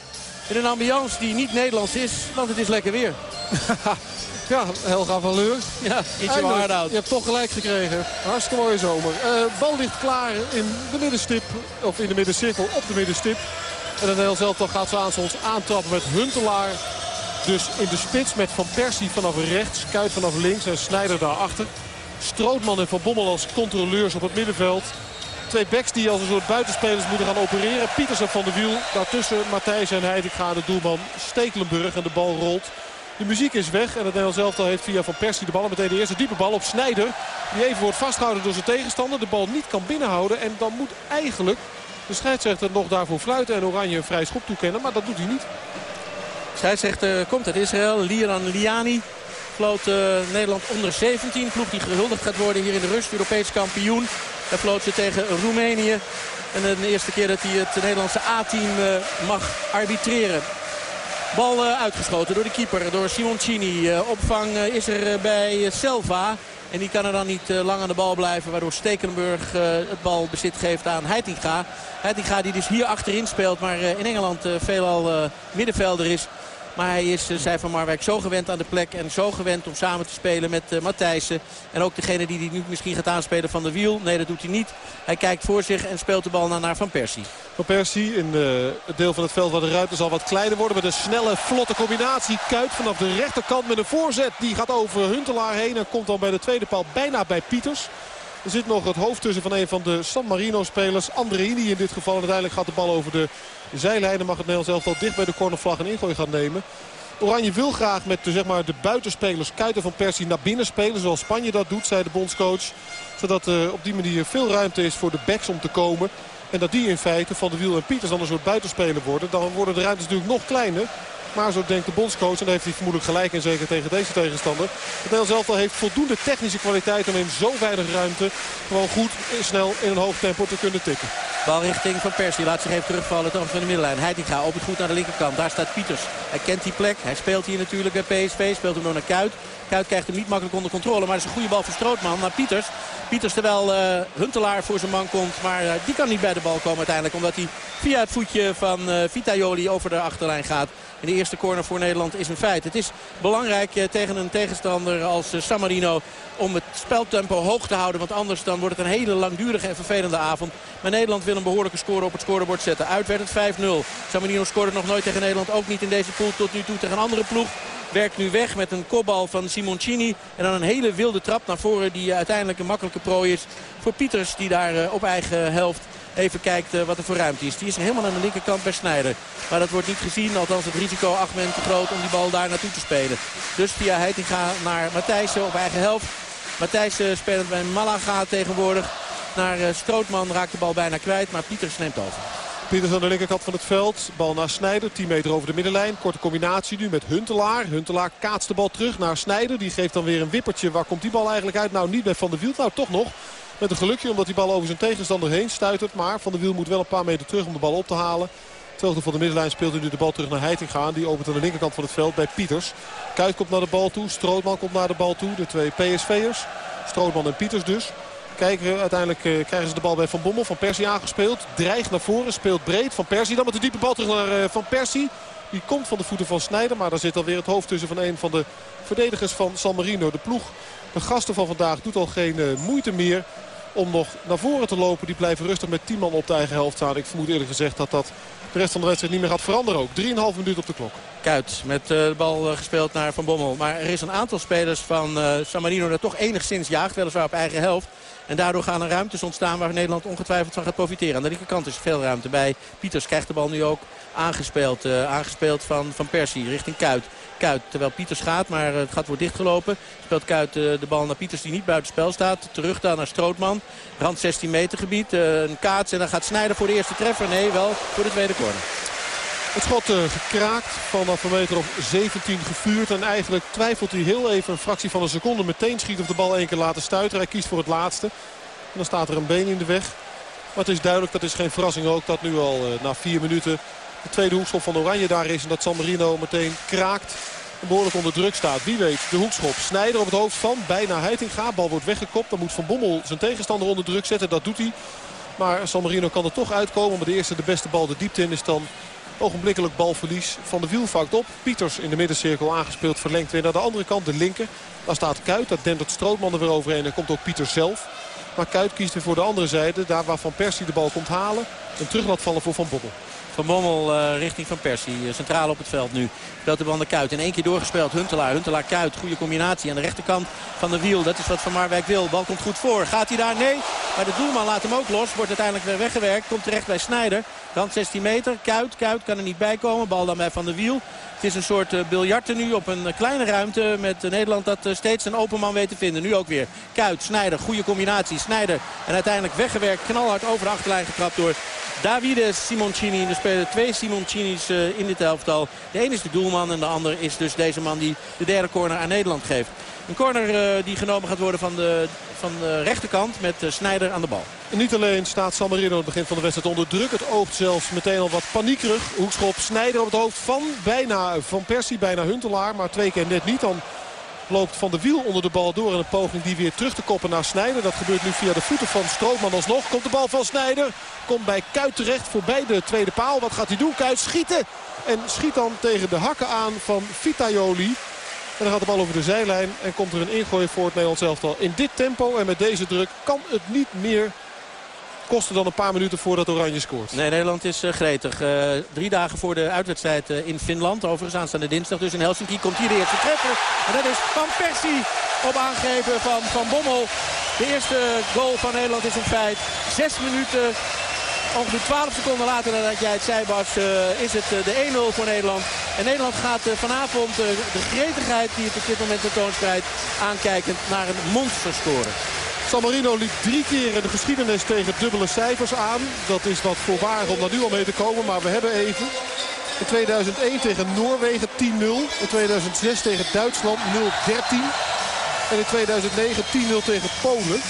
In een ambiance die niet Nederlands is, want het is lekker weer. Ja, Helga van Leur. Ja, ietsje hard out. Je hebt toch gelijk gekregen. Hartstikke mooie zomer. Uh, bal ligt klaar in de middenstip. Of in de middencirkel op de middenstip. En het zelf toch gaat ze aan ons aantrappen met Huntelaar. Dus in de spits met Van Persie vanaf rechts. Kuit vanaf links en Snijder daarachter. Strootman en Van Bommel als controleurs op het middenveld. Twee backs die als een soort buitenspelers moeten gaan opereren. Pieters en Van der Wiel. Daartussen Matthijs en Heitinga de doelman Stekelenburg. En de bal rolt de muziek is weg en het Nederlands elftal heeft via Van Persie de bal. En meteen de eerste diepe bal op Snijder. Die even wordt vastgehouden door zijn tegenstander. De bal niet kan binnenhouden. En dan moet eigenlijk de scheidsrechter nog daarvoor fluiten. En Oranje vrij schop toekennen. Maar dat doet hij niet. Scheidsrechter komt uit Israël. Liran Liani. Floot uh, Nederland onder 17. Ploeg die gehuldigd gaat worden hier in de rust. Europees kampioen. Daar floot ze tegen Roemenië. En de eerste keer dat hij het Nederlandse A-team uh, mag arbitreren. Bal uitgeschoten door de keeper, door Simoncini. Opvang is er bij Selva. En die kan er dan niet lang aan de bal blijven. Waardoor Stekenburg het balbezit geeft aan Heitinga. Heitinga die dus hier achterin speelt. Maar in Engeland veelal middenvelder is. Maar hij is, zei Van Marwijk, zo gewend aan de plek. En zo gewend om samen te spelen met uh, Matthijssen. En ook degene die hij nu misschien gaat aanspelen van de wiel. Nee, dat doet hij niet. Hij kijkt voor zich en speelt de bal naar Van Persie. Van Persie in uh, het deel van het veld waar de ruimte zal wat kleiner worden. Met een snelle, vlotte combinatie. Kuit vanaf de rechterkant met een voorzet. Die gaat over Huntelaar heen en komt dan bij de tweede paal bijna bij Pieters. Er zit nog het hoofd tussen van een van de San Marino-spelers. Andreini in dit geval. Uiteindelijk gaat de bal over de zijlijnen. Mag het Nederlands elftal dicht bij de cornervlag een ingooi gaan nemen. Oranje wil graag met de, zeg maar, de buitenspelers Kuiten van Persie naar binnen spelen. Zoals Spanje dat doet, zei de bondscoach. Zodat er uh, op die manier veel ruimte is voor de backs om te komen. En dat die in feite van de Wiel en Pieters dan een soort buitenspeler worden. Dan worden de ruimtes natuurlijk nog kleiner. Maar zo denkt de bondscoach, en daar heeft hij vermoedelijk gelijk in zeker tegen deze tegenstander. Het Nederlands elftal heeft voldoende technische kwaliteit om in zo weinig ruimte gewoon goed en snel in een hoog tempo te kunnen tikken. Bal richting Van Persie. Laat zich even terugvallen. Het van de middenlijn. Heitinga opent goed naar de linkerkant. Daar staat Pieters. Hij kent die plek. Hij speelt hier natuurlijk bij PSV. Speelt hem door naar Kuit. Kuit krijgt hem niet makkelijk onder controle. Maar het is een goede bal voor Strootman naar Pieters. Pieters terwijl uh, Huntelaar voor zijn man komt. Maar uh, die kan niet bij de bal komen uiteindelijk. Omdat hij via het voetje van uh, over de achterlijn gaat. En de eerste corner voor Nederland is een feit. Het is belangrijk tegen een tegenstander als San Marino om het speltempo hoog te houden. Want anders dan wordt het een hele langdurige en vervelende avond. Maar Nederland wil een behoorlijke score op het scorebord zetten. Uit werd het 5-0. San Marino scoorde nog nooit tegen Nederland. Ook niet in deze pool tot nu toe tegen een andere ploeg. Werkt nu weg met een kopbal van Simoncini. En dan een hele wilde trap naar voren die uiteindelijk een makkelijke prooi is voor Pieters. Die daar op eigen helft even kijkt wat er voor ruimte is. Die is helemaal aan de linkerkant bij Snijder. Maar dat wordt niet gezien. Althans het risico acht men te groot om die bal daar naartoe te spelen. Dus via Heitinga naar Matthijssen op eigen helft. Matthijs speelt bij Malaga tegenwoordig. Naar Strootman raakt de bal bijna kwijt. Maar Pieters neemt over. Pieters aan de linkerkant van het veld. Bal naar Snijder. 10 meter over de middenlijn. Korte combinatie nu met Huntelaar. Huntelaar kaatst de bal terug naar Snijder. Die geeft dan weer een wippertje. Waar komt die bal eigenlijk uit? Nou niet bij Van der Wiel. Nou toch nog. Met een gelukje omdat die bal over zijn tegenstander heen stuitert. Maar Van der Wiel moet wel een paar meter terug om de bal op te halen. Terwijl van de middenlijn speelt hij nu de bal terug naar Heitinga. Die opent aan de linkerkant van het veld bij Pieters. Kuit komt naar de bal toe. Strootman komt naar de bal toe. De twee PSV'ers. Strootman en Pieters dus. Kijken, uiteindelijk uh, krijgen ze de bal bij Van Bommel. Van Persie aangespeeld. Dreigt naar voren. Speelt breed. Van Persie dan met de diepe bal terug naar uh, Van Persie. Die komt van de voeten van Snijder. Maar daar zit alweer het hoofd tussen van een van de verdedigers van San Marino. De ploeg, de gasten van vandaag, doet al geen uh, moeite meer om nog naar voren te lopen. Die blijven rustig met 10 man op de eigen helft staan. Ik vermoed eerlijk gezegd dat dat de rest van de wedstrijd niet meer gaat veranderen ook. 3,5 minuut op de klok. Kuit met de bal gespeeld naar Van Bommel. Maar er is een aantal spelers van San Marino dat toch enigszins jaagt. Weliswaar op eigen helft. En daardoor gaan er ruimtes ontstaan waar Nederland ongetwijfeld van gaat profiteren. Aan de linkerkant is veel ruimte bij. Pieters krijgt de bal nu ook aangespeeld. Uh, aangespeeld van, van Persie richting Kuit. Kuit terwijl Pieters gaat, maar het gat wordt dichtgelopen. Speelt Kuit uh, de bal naar Pieters die niet buiten spel staat. Terug dan naar Strootman. Rand 16 meter gebied. Een kaats en dan gaat Snijder voor de eerste treffer. Nee, wel voor de tweede corner. Het schot uh, gekraakt, vanaf een meter of 17 gevuurd. En eigenlijk twijfelt hij heel even een fractie van een seconde. Meteen schiet of de bal één keer laten stuiten. Hij kiest voor het laatste. En dan staat er een been in de weg. Maar het is duidelijk, dat is geen verrassing ook, dat nu al uh, na vier minuten de tweede hoekschop van Oranje daar is. En dat San Marino meteen kraakt en behoorlijk onder druk staat. Wie weet, de hoekschop. Snijder op het hoofd van, bijna Heitinga. Bal wordt weggekopt. Dan moet Van Bommel zijn tegenstander onder druk zetten. Dat doet hij. Maar San Marino kan er toch uitkomen. Maar de eerste, de beste bal de diepte in is dan Ogenblikkelijk balverlies van de wiel op. Pieters in de middencirkel aangespeeld verlengt weer naar de andere kant. De linker. Daar staat Kuit. Dat dendert Strootman er weer overheen. En komt ook Pieters zelf. Maar Kuit kiest weer voor de andere zijde. Daar waar Van Persie de bal komt halen. Een terug laat vallen voor Van Bommel. Van Bommel uh, richting Van Persie. Uh, centraal op het veld nu. Speelt de bal naar Kuit. In één keer doorgespeeld. Huntelaar. Huntelaar Kuit. Goede combinatie. Aan de rechterkant van de wiel. Dat is wat Van Marwijk wil. Bal komt goed voor. Gaat hij daar? Nee. Maar de doelman laat hem ook los. Wordt uiteindelijk weer weggewerkt. Komt terecht bij Snijder. Rand 16 meter. Kuit. Kuit kan er niet bij komen. Bal dan bij Van de Wiel. Het is een soort uh, biljarten nu op een kleine ruimte. Met Nederland dat steeds een open man weet te vinden. Nu ook weer. Kuit. Snijder. Goede combinatie. Snijder. En uiteindelijk weggewerkt. Knalhard over de achterlijn getrapt door Davide Simoncini. Er spelen twee Simoncini's uh, in dit elftal. De een is de doelman en de ander is dus deze man die de derde corner aan Nederland geeft. Een corner uh, die genomen gaat worden van de, van de rechterkant met uh, Snijder aan de bal. En niet alleen staat San Marino aan het begin van de wedstrijd onder druk. Het oogt zelfs meteen al wat paniekerig. Hoekschop Snijder op het hoofd van bijna Van Persie, bijna Huntelaar. Maar twee keer net niet. Dan loopt Van de Wiel onder de bal door. En een poging die weer terug te koppen naar Snijder. Dat gebeurt nu via de voeten van Strootman alsnog. Komt de bal van Snijder. Komt bij Kuit terecht voorbij de tweede paal. Wat gaat hij doen? Kuit schieten. En schiet dan tegen de hakken aan van Vitaioli. En dan gaat de bal over de zijlijn. En komt er een ingooi voor het Nederlands elftal. In dit tempo en met deze druk kan het niet meer kosten dan een paar minuten voordat Oranje scoort. Nee, Nederland is uh, gretig. Uh, drie dagen voor de uitwedstrijd uh, in Finland. Overigens aanstaande dinsdag. Dus in Helsinki komt hier de eerste treffer. En dat is Van Persie op aangeven van Van Bommel. De eerste goal van Nederland is een feit. Zes minuten Ongeveer 12 seconden later nadat jij het zei Bas, is het de 1-0 voor Nederland. En Nederland gaat vanavond de gretigheid die het op dit moment tentoonspreidt aankijkend naar een monster scoren. San Marino liep drie keer in de geschiedenis tegen dubbele cijfers aan. Dat is wat voorbarig om daar nu al mee te komen, maar we hebben even. In 2001 tegen Noorwegen 10-0. In 2006 tegen Duitsland 0-13. En in 2009 10-0 tegen Polen.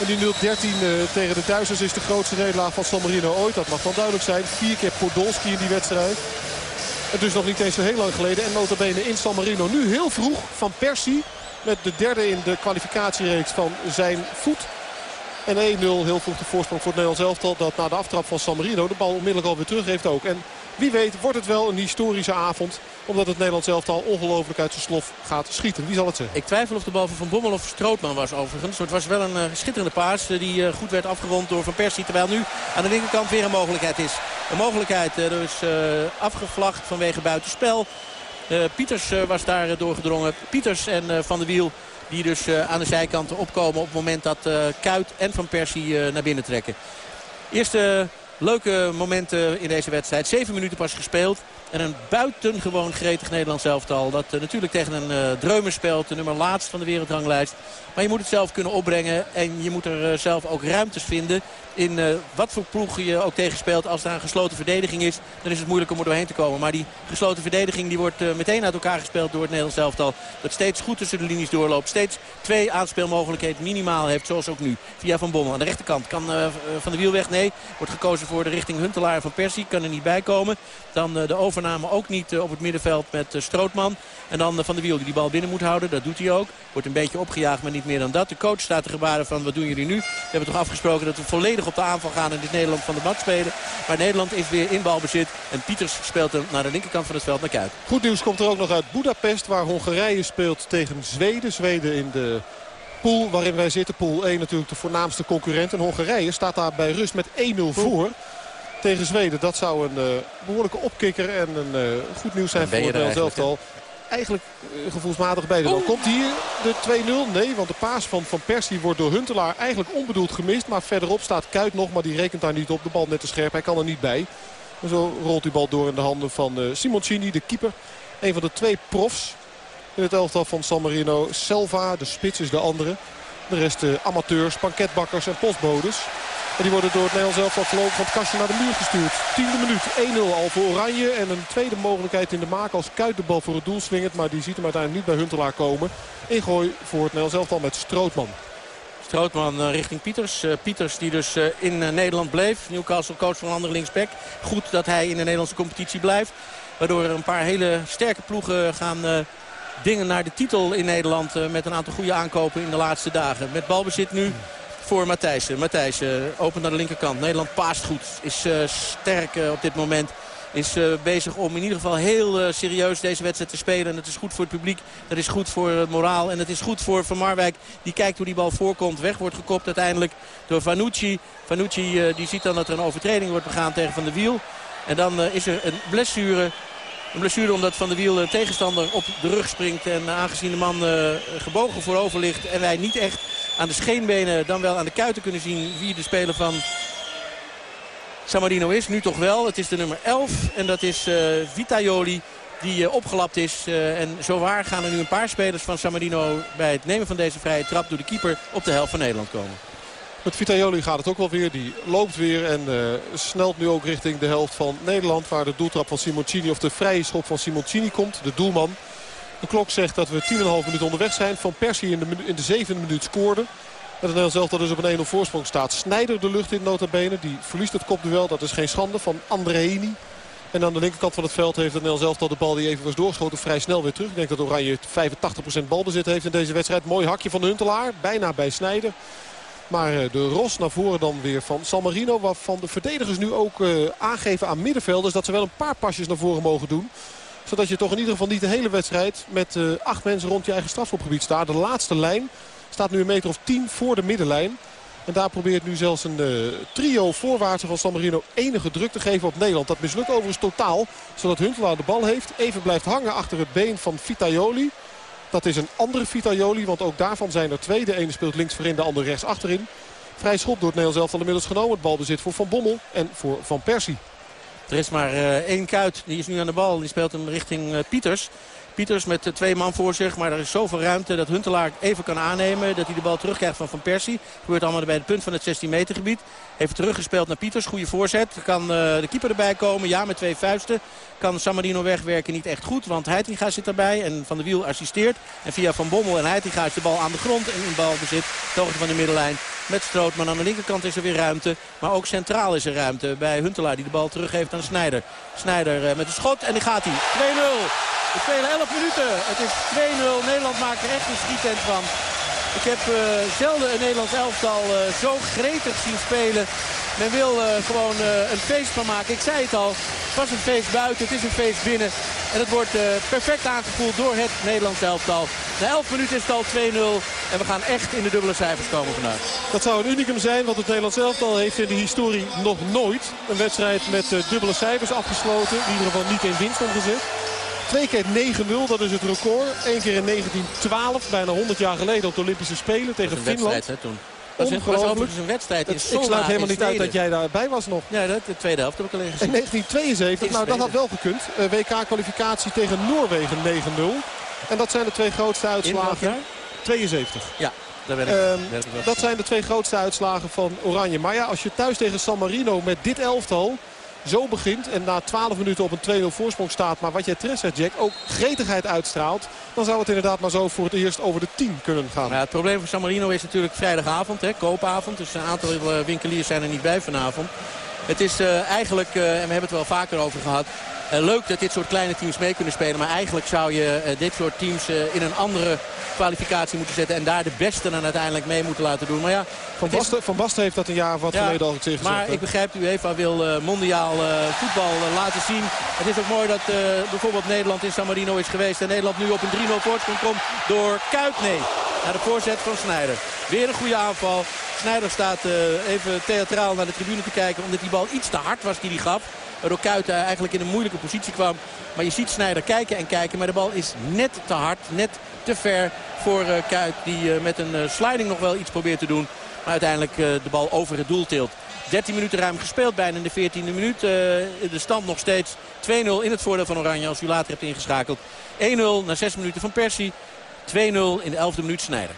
En die 0-13 tegen de Duitsers is de grootste nederlaag van San Marino ooit. Dat mag wel duidelijk zijn. Vier keer Podolski in die wedstrijd. Het dus nog niet eens zo heel lang geleden. En notabene in San Marino nu heel vroeg van Persie. Met de derde in de kwalificatiereeks van zijn voet. En 1-0 heel vroeg de voorsprong voor het Nederlands elftal. Dat na de aftrap van San Marino de bal onmiddellijk alweer terug heeft ook. En wie weet wordt het wel een historische avond. Omdat het Nederlands elftal ongelooflijk uit zijn slof gaat schieten. Wie zal het zeggen? Ik twijfel of de bal van Van Bommel of Strootman was overigens. Het was wel een uh, schitterende paas uh, die uh, goed werd afgerond door Van Persie. Terwijl nu aan de linkerkant weer een mogelijkheid is. Een mogelijkheid dus afgevlacht vanwege buitenspel. Pieters was daar doorgedrongen. Pieters en Van der Wiel die dus aan de zijkanten opkomen op het moment dat Kuit en Van Persie naar binnen trekken. Eerste leuke momenten in deze wedstrijd. Zeven minuten pas gespeeld. En een buitengewoon gretig Nederlands elftal. Dat natuurlijk tegen een uh, speelt. De nummer laatst van de wereldranglijst. Maar je moet het zelf kunnen opbrengen. En je moet er uh, zelf ook ruimtes vinden. In wat voor ploeg je ook tegen speelt. Als daar een gesloten verdediging is. Dan is het moeilijk om er doorheen te komen. Maar die gesloten verdediging die wordt meteen uit elkaar gespeeld door het Nederlands elftal. Dat steeds goed tussen de linies doorloopt. Steeds twee aanspeelmogelijkheden minimaal heeft. Zoals ook nu. Via Van Bommel. Aan de rechterkant kan Van de Wiel weg. Nee. Wordt gekozen voor de richting Huntelaar van Persie. Kan er niet bij komen. Dan de overname ook niet op het middenveld met Strootman. En dan Van de Wiel die die bal binnen moet houden. Dat doet hij ook. Wordt een beetje opgejaagd, maar niet meer dan dat. De coach staat te gebaren van wat doen jullie nu? We hebben toch afgesproken dat we volledig op de aanval gaan in dit Nederland van de mat spelen. Maar Nederland is weer in balbezit. En Pieters speelt hem naar de linkerkant van het veld naar Kuit. Goed nieuws komt er ook nog uit Budapest waar Hongarije speelt tegen Zweden. Zweden in de pool waarin wij zitten. Pool 1 natuurlijk de voornaamste concurrent. En Hongarije staat daar bij rust met 1-0 voor tegen Zweden. Dat zou een uh, behoorlijke opkikker en een uh, goed nieuws zijn voor het Nederlands elftal. Eigenlijk uh, gevoelsmatig beide. Dan komt hier de 2-0. Nee, want de paas van Van Persie wordt door Huntelaar eigenlijk onbedoeld gemist. Maar verderop staat Kuit nog, maar die rekent daar niet op. De bal net te scherp, hij kan er niet bij. En zo rolt die bal door in de handen van uh, Simoncini, de keeper. Een van de twee profs in het elftal van San Marino. Selva, de spits is de andere. De rest uh, amateurs, panketbakkers en postbodes. Die worden door het Nederlands elftal voorlopig van het kastje naar de muur gestuurd. Tiende minuut, 1-0 al voor Oranje. En een tweede mogelijkheid in de maak als Kuit de bal voor het doel swingert. Maar die ziet hem uiteindelijk niet bij Huntelaar komen. Ingooi voor het Nederlands elftal met Strootman. Strootman uh, richting Pieters. Uh, Pieters die dus uh, in Nederland bleef. Newcastle coach van andere linksback. Goed dat hij in de Nederlandse competitie blijft. Waardoor er een paar hele sterke ploegen gaan dingen naar de titel in Nederland. met een aantal goede aankopen in de laatste dagen. Met balbezit nu voor Matthijssen. Matthijssen opent naar de linkerkant. Nederland paast goed. Is uh, sterk uh, op dit moment. Is bezig om in ieder geval heel serieus deze wedstrijd te spelen. En het is goed voor het publiek. Dat is goed voor het moraal. En het is goed voor Van Marwijk. Die kijkt hoe die bal voorkomt. Weg wordt gekopt uiteindelijk door Vanucci. Vanucci die ziet dan dat er een overtreding wordt begaan tegen Van de Wiel. En dan is er een blessure. Een blessure omdat Van der Wiel tegenstander op de rug springt. En aangezien de man gebogen voorover ligt en wij niet echt aan de scheenbenen dan wel aan de kuiten kunnen zien wie de speler van Samarino is. Nu toch wel. Het is de nummer 11 en dat is uh, Vitaioli die uh, opgelapt is. Uh, en zowaar gaan er nu een paar spelers van Samarino bij het nemen van deze vrije trap door de keeper op de helft van Nederland komen. Met Vitaioli gaat het ook wel weer. Die loopt weer en snelt nu ook richting de helft van Nederland. Waar de doeltrap van Simoncini of de vrije schop van Simoncini komt. De doelman. De klok zegt dat we 10,5 minuten onderweg zijn. Van Persie in de, in de zevende minuut scoorde. En het Nederlands elftal dus op een 1-0 voorsprong staat. Snijder de lucht in notabene. Die verliest het kopduel. Dat is geen schande van Andreini. En aan de linkerkant van het veld heeft het Nederlands elftal de bal die even was doorgeschoten vrij snel weer terug. Ik denk dat Oranje 85% balbezit heeft in deze wedstrijd. Mooi hakje van de Huntelaar. Bijna bij Snijder. Maar eh, de Ros naar voren dan weer van San Marino. Waarvan de verdedigers nu ook uh, aangeven aan middenvelders dat ze wel een paar pasjes naar voren mogen doen zodat je toch in ieder geval niet de hele wedstrijd met uh, acht mensen rond je eigen strafschopgebied staat. De laatste lijn staat nu een meter of tien voor de middenlijn. En daar probeert nu zelfs een uh, trio voorwaartse van San Marino enige druk te geven op Nederland. Dat mislukt overigens totaal. Zodat Huntelaar de bal heeft. Even blijft hangen achter het been van Vitaioli. Dat is een andere Vitaioli. Want ook daarvan zijn er twee. De ene speelt links voorin, de andere rechts achterin. Vrij schop door het Nederlands elftal inmiddels genomen. Het balbezit voor Van Bommel en voor Van Persie. Er is maar uh, één kuit. Die is nu aan de bal. Die speelt hem richting uh, Pieters. Pieters met eh, twee man voor zich. Maar er is zoveel ruimte dat Huntelaar even kan aannemen. Dat hij de bal terugkrijgt van Van Persie. Gebeurt allemaal bij het punt van het 16 meter gebied. Even teruggespeeld naar Pieters. Goede voorzet. Kan uh, de keeper erbij komen. Ja, met twee vuisten. Kan Samarino wegwerken niet echt goed. Want Heitinga zit erbij. En Van der Wiel assisteert. En via Van Bommel en Heitinga is de bal aan de grond. En in balbezit. De hoogte van de middenlijn. Met Strootman aan de linkerkant is er weer ruimte. Maar ook centraal is er ruimte bij Huntelaar die de bal teruggeeft aan Snijder. Snijder uh, met een schot en die gaat hij. 2-0. We spelen 11 minuten. Het is 2-0. Nederland maakt er echt een schietent van. Ik heb uh, zelden een Nederlands elftal uh, zo gretig zien spelen. Men wil uh, gewoon een feest van maken. Ik zei het al, het was een feest buiten, het is een feest binnen. En het wordt perfect aangevoeld door het Nederlands elftal. Na 11 minuten is het al 2-0 en we gaan echt in de dubbele cijfers komen vandaag. Dat zou een unicum zijn, want het Nederlands elftal heeft in de historie nog nooit een wedstrijd met dubbele cijfers afgesloten. In ieder geval niet in winst omgezet. Twee keer 9-0, dat is het record. Eén keer in 1912, bijna 100 jaar geleden op de Olympische Spelen tegen een Finland. Wedstrijd, hè, toen. Dat overigens een wedstrijd in Ik sluit helemaal niet uit dat jij daarbij was nog. Ja, dat, de tweede helft heb ik alleen gezien. In 1972, nou dat had wel gekund. Uh, WK-kwalificatie tegen Noorwegen 9-0. En dat zijn de twee grootste uitslagen. In 72. Ja. Daar ben ik, um, dat zijn de twee grootste uitslagen van Oranje. Maar ja, als je thuis tegen San Marino met dit elftal zo begint en na 12 minuten op een 2-0 voorsprong staat... maar wat jij terecht zegt, Jack, ook gretigheid uitstraalt... dan zou het inderdaad maar zo voor het eerst over de 10 kunnen gaan. Ja, het probleem voor San Marino is natuurlijk vrijdagavond, hè, koopavond. Dus een aantal eh, winkeliers zijn er niet bij vanavond. Het is uh, eigenlijk, uh, en we hebben het wel vaker over gehad... Uh, leuk dat dit soort kleine teams mee kunnen spelen. Maar eigenlijk zou je dit soort teams in een andere kwalificatie moeten zetten. En daar de beste dan uiteindelijk mee moeten laten doen. Maar ja, van, Basten, is... van Basten heeft dat een jaar of wat ja, geleden al gezegd. Maar ik begrijp, UEFA wil mondiaal voetbal laten zien. Het is ook mooi dat bijvoorbeeld Nederland in San Marino is geweest. En Nederland nu op een 3-0 voorsprong komt door Kuit. Nee, naar de voorzet van Snijder. Weer een goede aanval. Snijder staat even theatraal naar de tribune te kijken. Omdat die bal iets te hard was die hij gaf. Waardoor eigenlijk in een moeilijke positie kwam. Maar je ziet Snijder kijken en kijken. Maar de bal is net te hard, net te ver voor uh, Kuit. Die uh, met een uh, sliding nog wel iets probeert te doen. Maar uiteindelijk de bal over het doel tilt. 13 minuten ruim gespeeld, bijna in de 14e minuut. de stand nog steeds 2-0 in het voordeel van Oranje als u later hebt ingeschakeld. 1-0 na 6 minuten van Persie. 2-0 in de 11e minuut Snijder.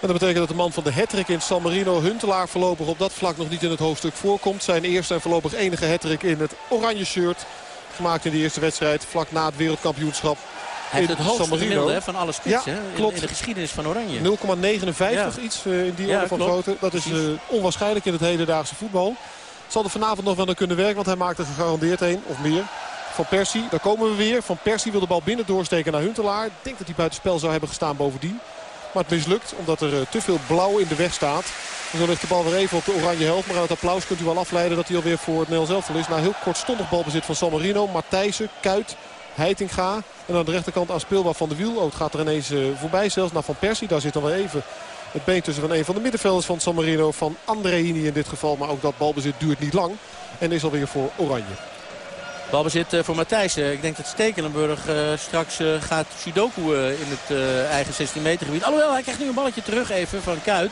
En dat betekent dat de man van de hattrick in San Marino, Huntelaar, voorlopig op dat vlak nog niet in het hoofdstuk voorkomt. Zijn eerste en voorlopig enige hattrick in het oranje shirt. Gemaakt in de eerste wedstrijd, vlak na het wereldkampioenschap. Hij heeft het hoogste gemiddelde van alle spitsen ja, in, in, de geschiedenis van Oranje. 0,59 ja. iets uh, in die ja, orde van grootte. Dat is uh, onwaarschijnlijk in het hedendaagse voetbal. Zal er vanavond nog wel kunnen werken, want hij maakt er gegarandeerd een of meer. Van Persie, daar komen we weer. Van Persie wil de bal binnen doorsteken naar Huntelaar. Ik denk dat hij buitenspel zou hebben gestaan bovendien. Maar het mislukt omdat er uh, te veel blauw in de weg staat. En zo ligt de bal weer even op de oranje helft. Maar uit het applaus kunt u wel afleiden dat hij alweer voor het Nederlands elftal is. Na heel kortstondig balbezit van San Marino. Matthijssen, Kuit, Heitinga. En aan de rechterkant afspeelbaar Van de Wiel. Oh, gaat er ineens uh, voorbij zelfs naar Van Persie. Daar zit dan wel even het been tussen van een van de middenvelders van San Marino. Van Andreini in dit geval. Maar ook dat balbezit duurt niet lang. En is alweer voor Oranje. Balbezit voor Matthijssen. Ik denk dat Stekelenburg uh, straks gaat Sudoku in het eigen 16 meter gebied. Alhoewel, hij krijgt nu een balletje terug even van Kuit.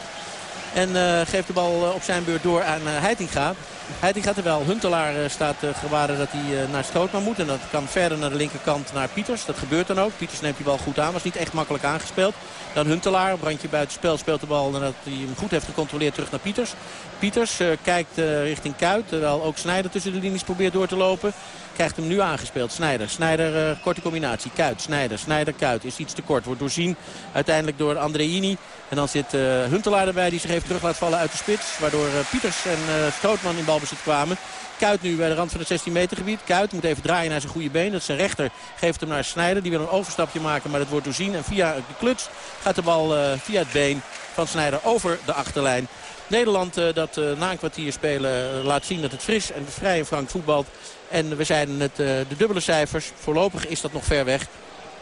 En geeft de bal op zijn beurt door aan Heitinga. Heitinga terwijl Huntelaar staat gewaarde dat hij naar Strootman moet. En dat kan verder naar de linkerkant naar Pieters. Dat gebeurt dan ook. Pieters neemt die bal goed aan. Was niet echt makkelijk aangespeeld. Dan Huntelaar, brandje buiten spel, speelt de bal nadat hij hem goed heeft gecontroleerd terug naar Pieters. Pieters kijkt richting Kuit. Terwijl ook Snijder tussen de linies probeert door te lopen. Krijgt hem nu aangespeeld. Snijder. Snijder, uh, korte combinatie. Kuit, Snijder, Snijder, Kuit. Is iets te kort. Wordt doorzien uiteindelijk door Andreini. En dan zit uh, Huntelaar erbij die zich even terug laat vallen uit de spits. Waardoor uh, Pieters en Strootman in balbezit kwamen. Kuit nu bij de rand van het 16 meter gebied. Kuit moet even draaien naar zijn goede been. Dat zijn rechter. Geeft hem naar Snijder. Die wil een overstapje maken. Maar dat wordt doorzien. En via de kluts gaat de bal via het been van Snijder over de achterlijn. Nederland dat na een kwartier spelen laat zien dat het fris en vrij en frank voetbalt. En we zeiden het, uh, de dubbele cijfers. Voorlopig is dat nog ver weg.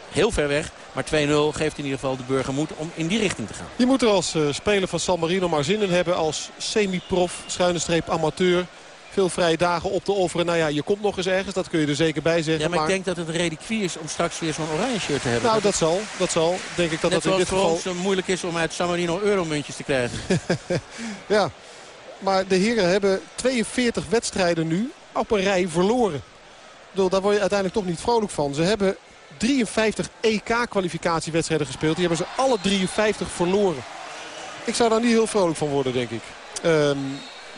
Heel ver weg. Maar 2-0 geeft in ieder geval de burger moed om in die richting te gaan. Je moet er als speler van San Marino maar zin in hebben. Als semi-prof, schuine streep amateur veel vrije dagen op te offeren. Nou ja, je komt nog eens ergens, dat kun je er zeker bij zeggen. Ja, maar, ik denk dat het een reliquie is om straks weer zo'n oranje shirt te hebben. Nou, dat zal. Dat zal. Denk ik dat Net dat in dit geval... ons moeilijk is om uit San Marino euromuntjes te krijgen. ja, maar de heren hebben 42 wedstrijden nu op een rij verloren. Bedoel, daar word je uiteindelijk toch niet vrolijk van. Ze hebben 53 EK-kwalificatiewedstrijden gespeeld. Die hebben ze alle 53 verloren. Ik zou daar niet heel vrolijk van worden, denk ik. Ehm,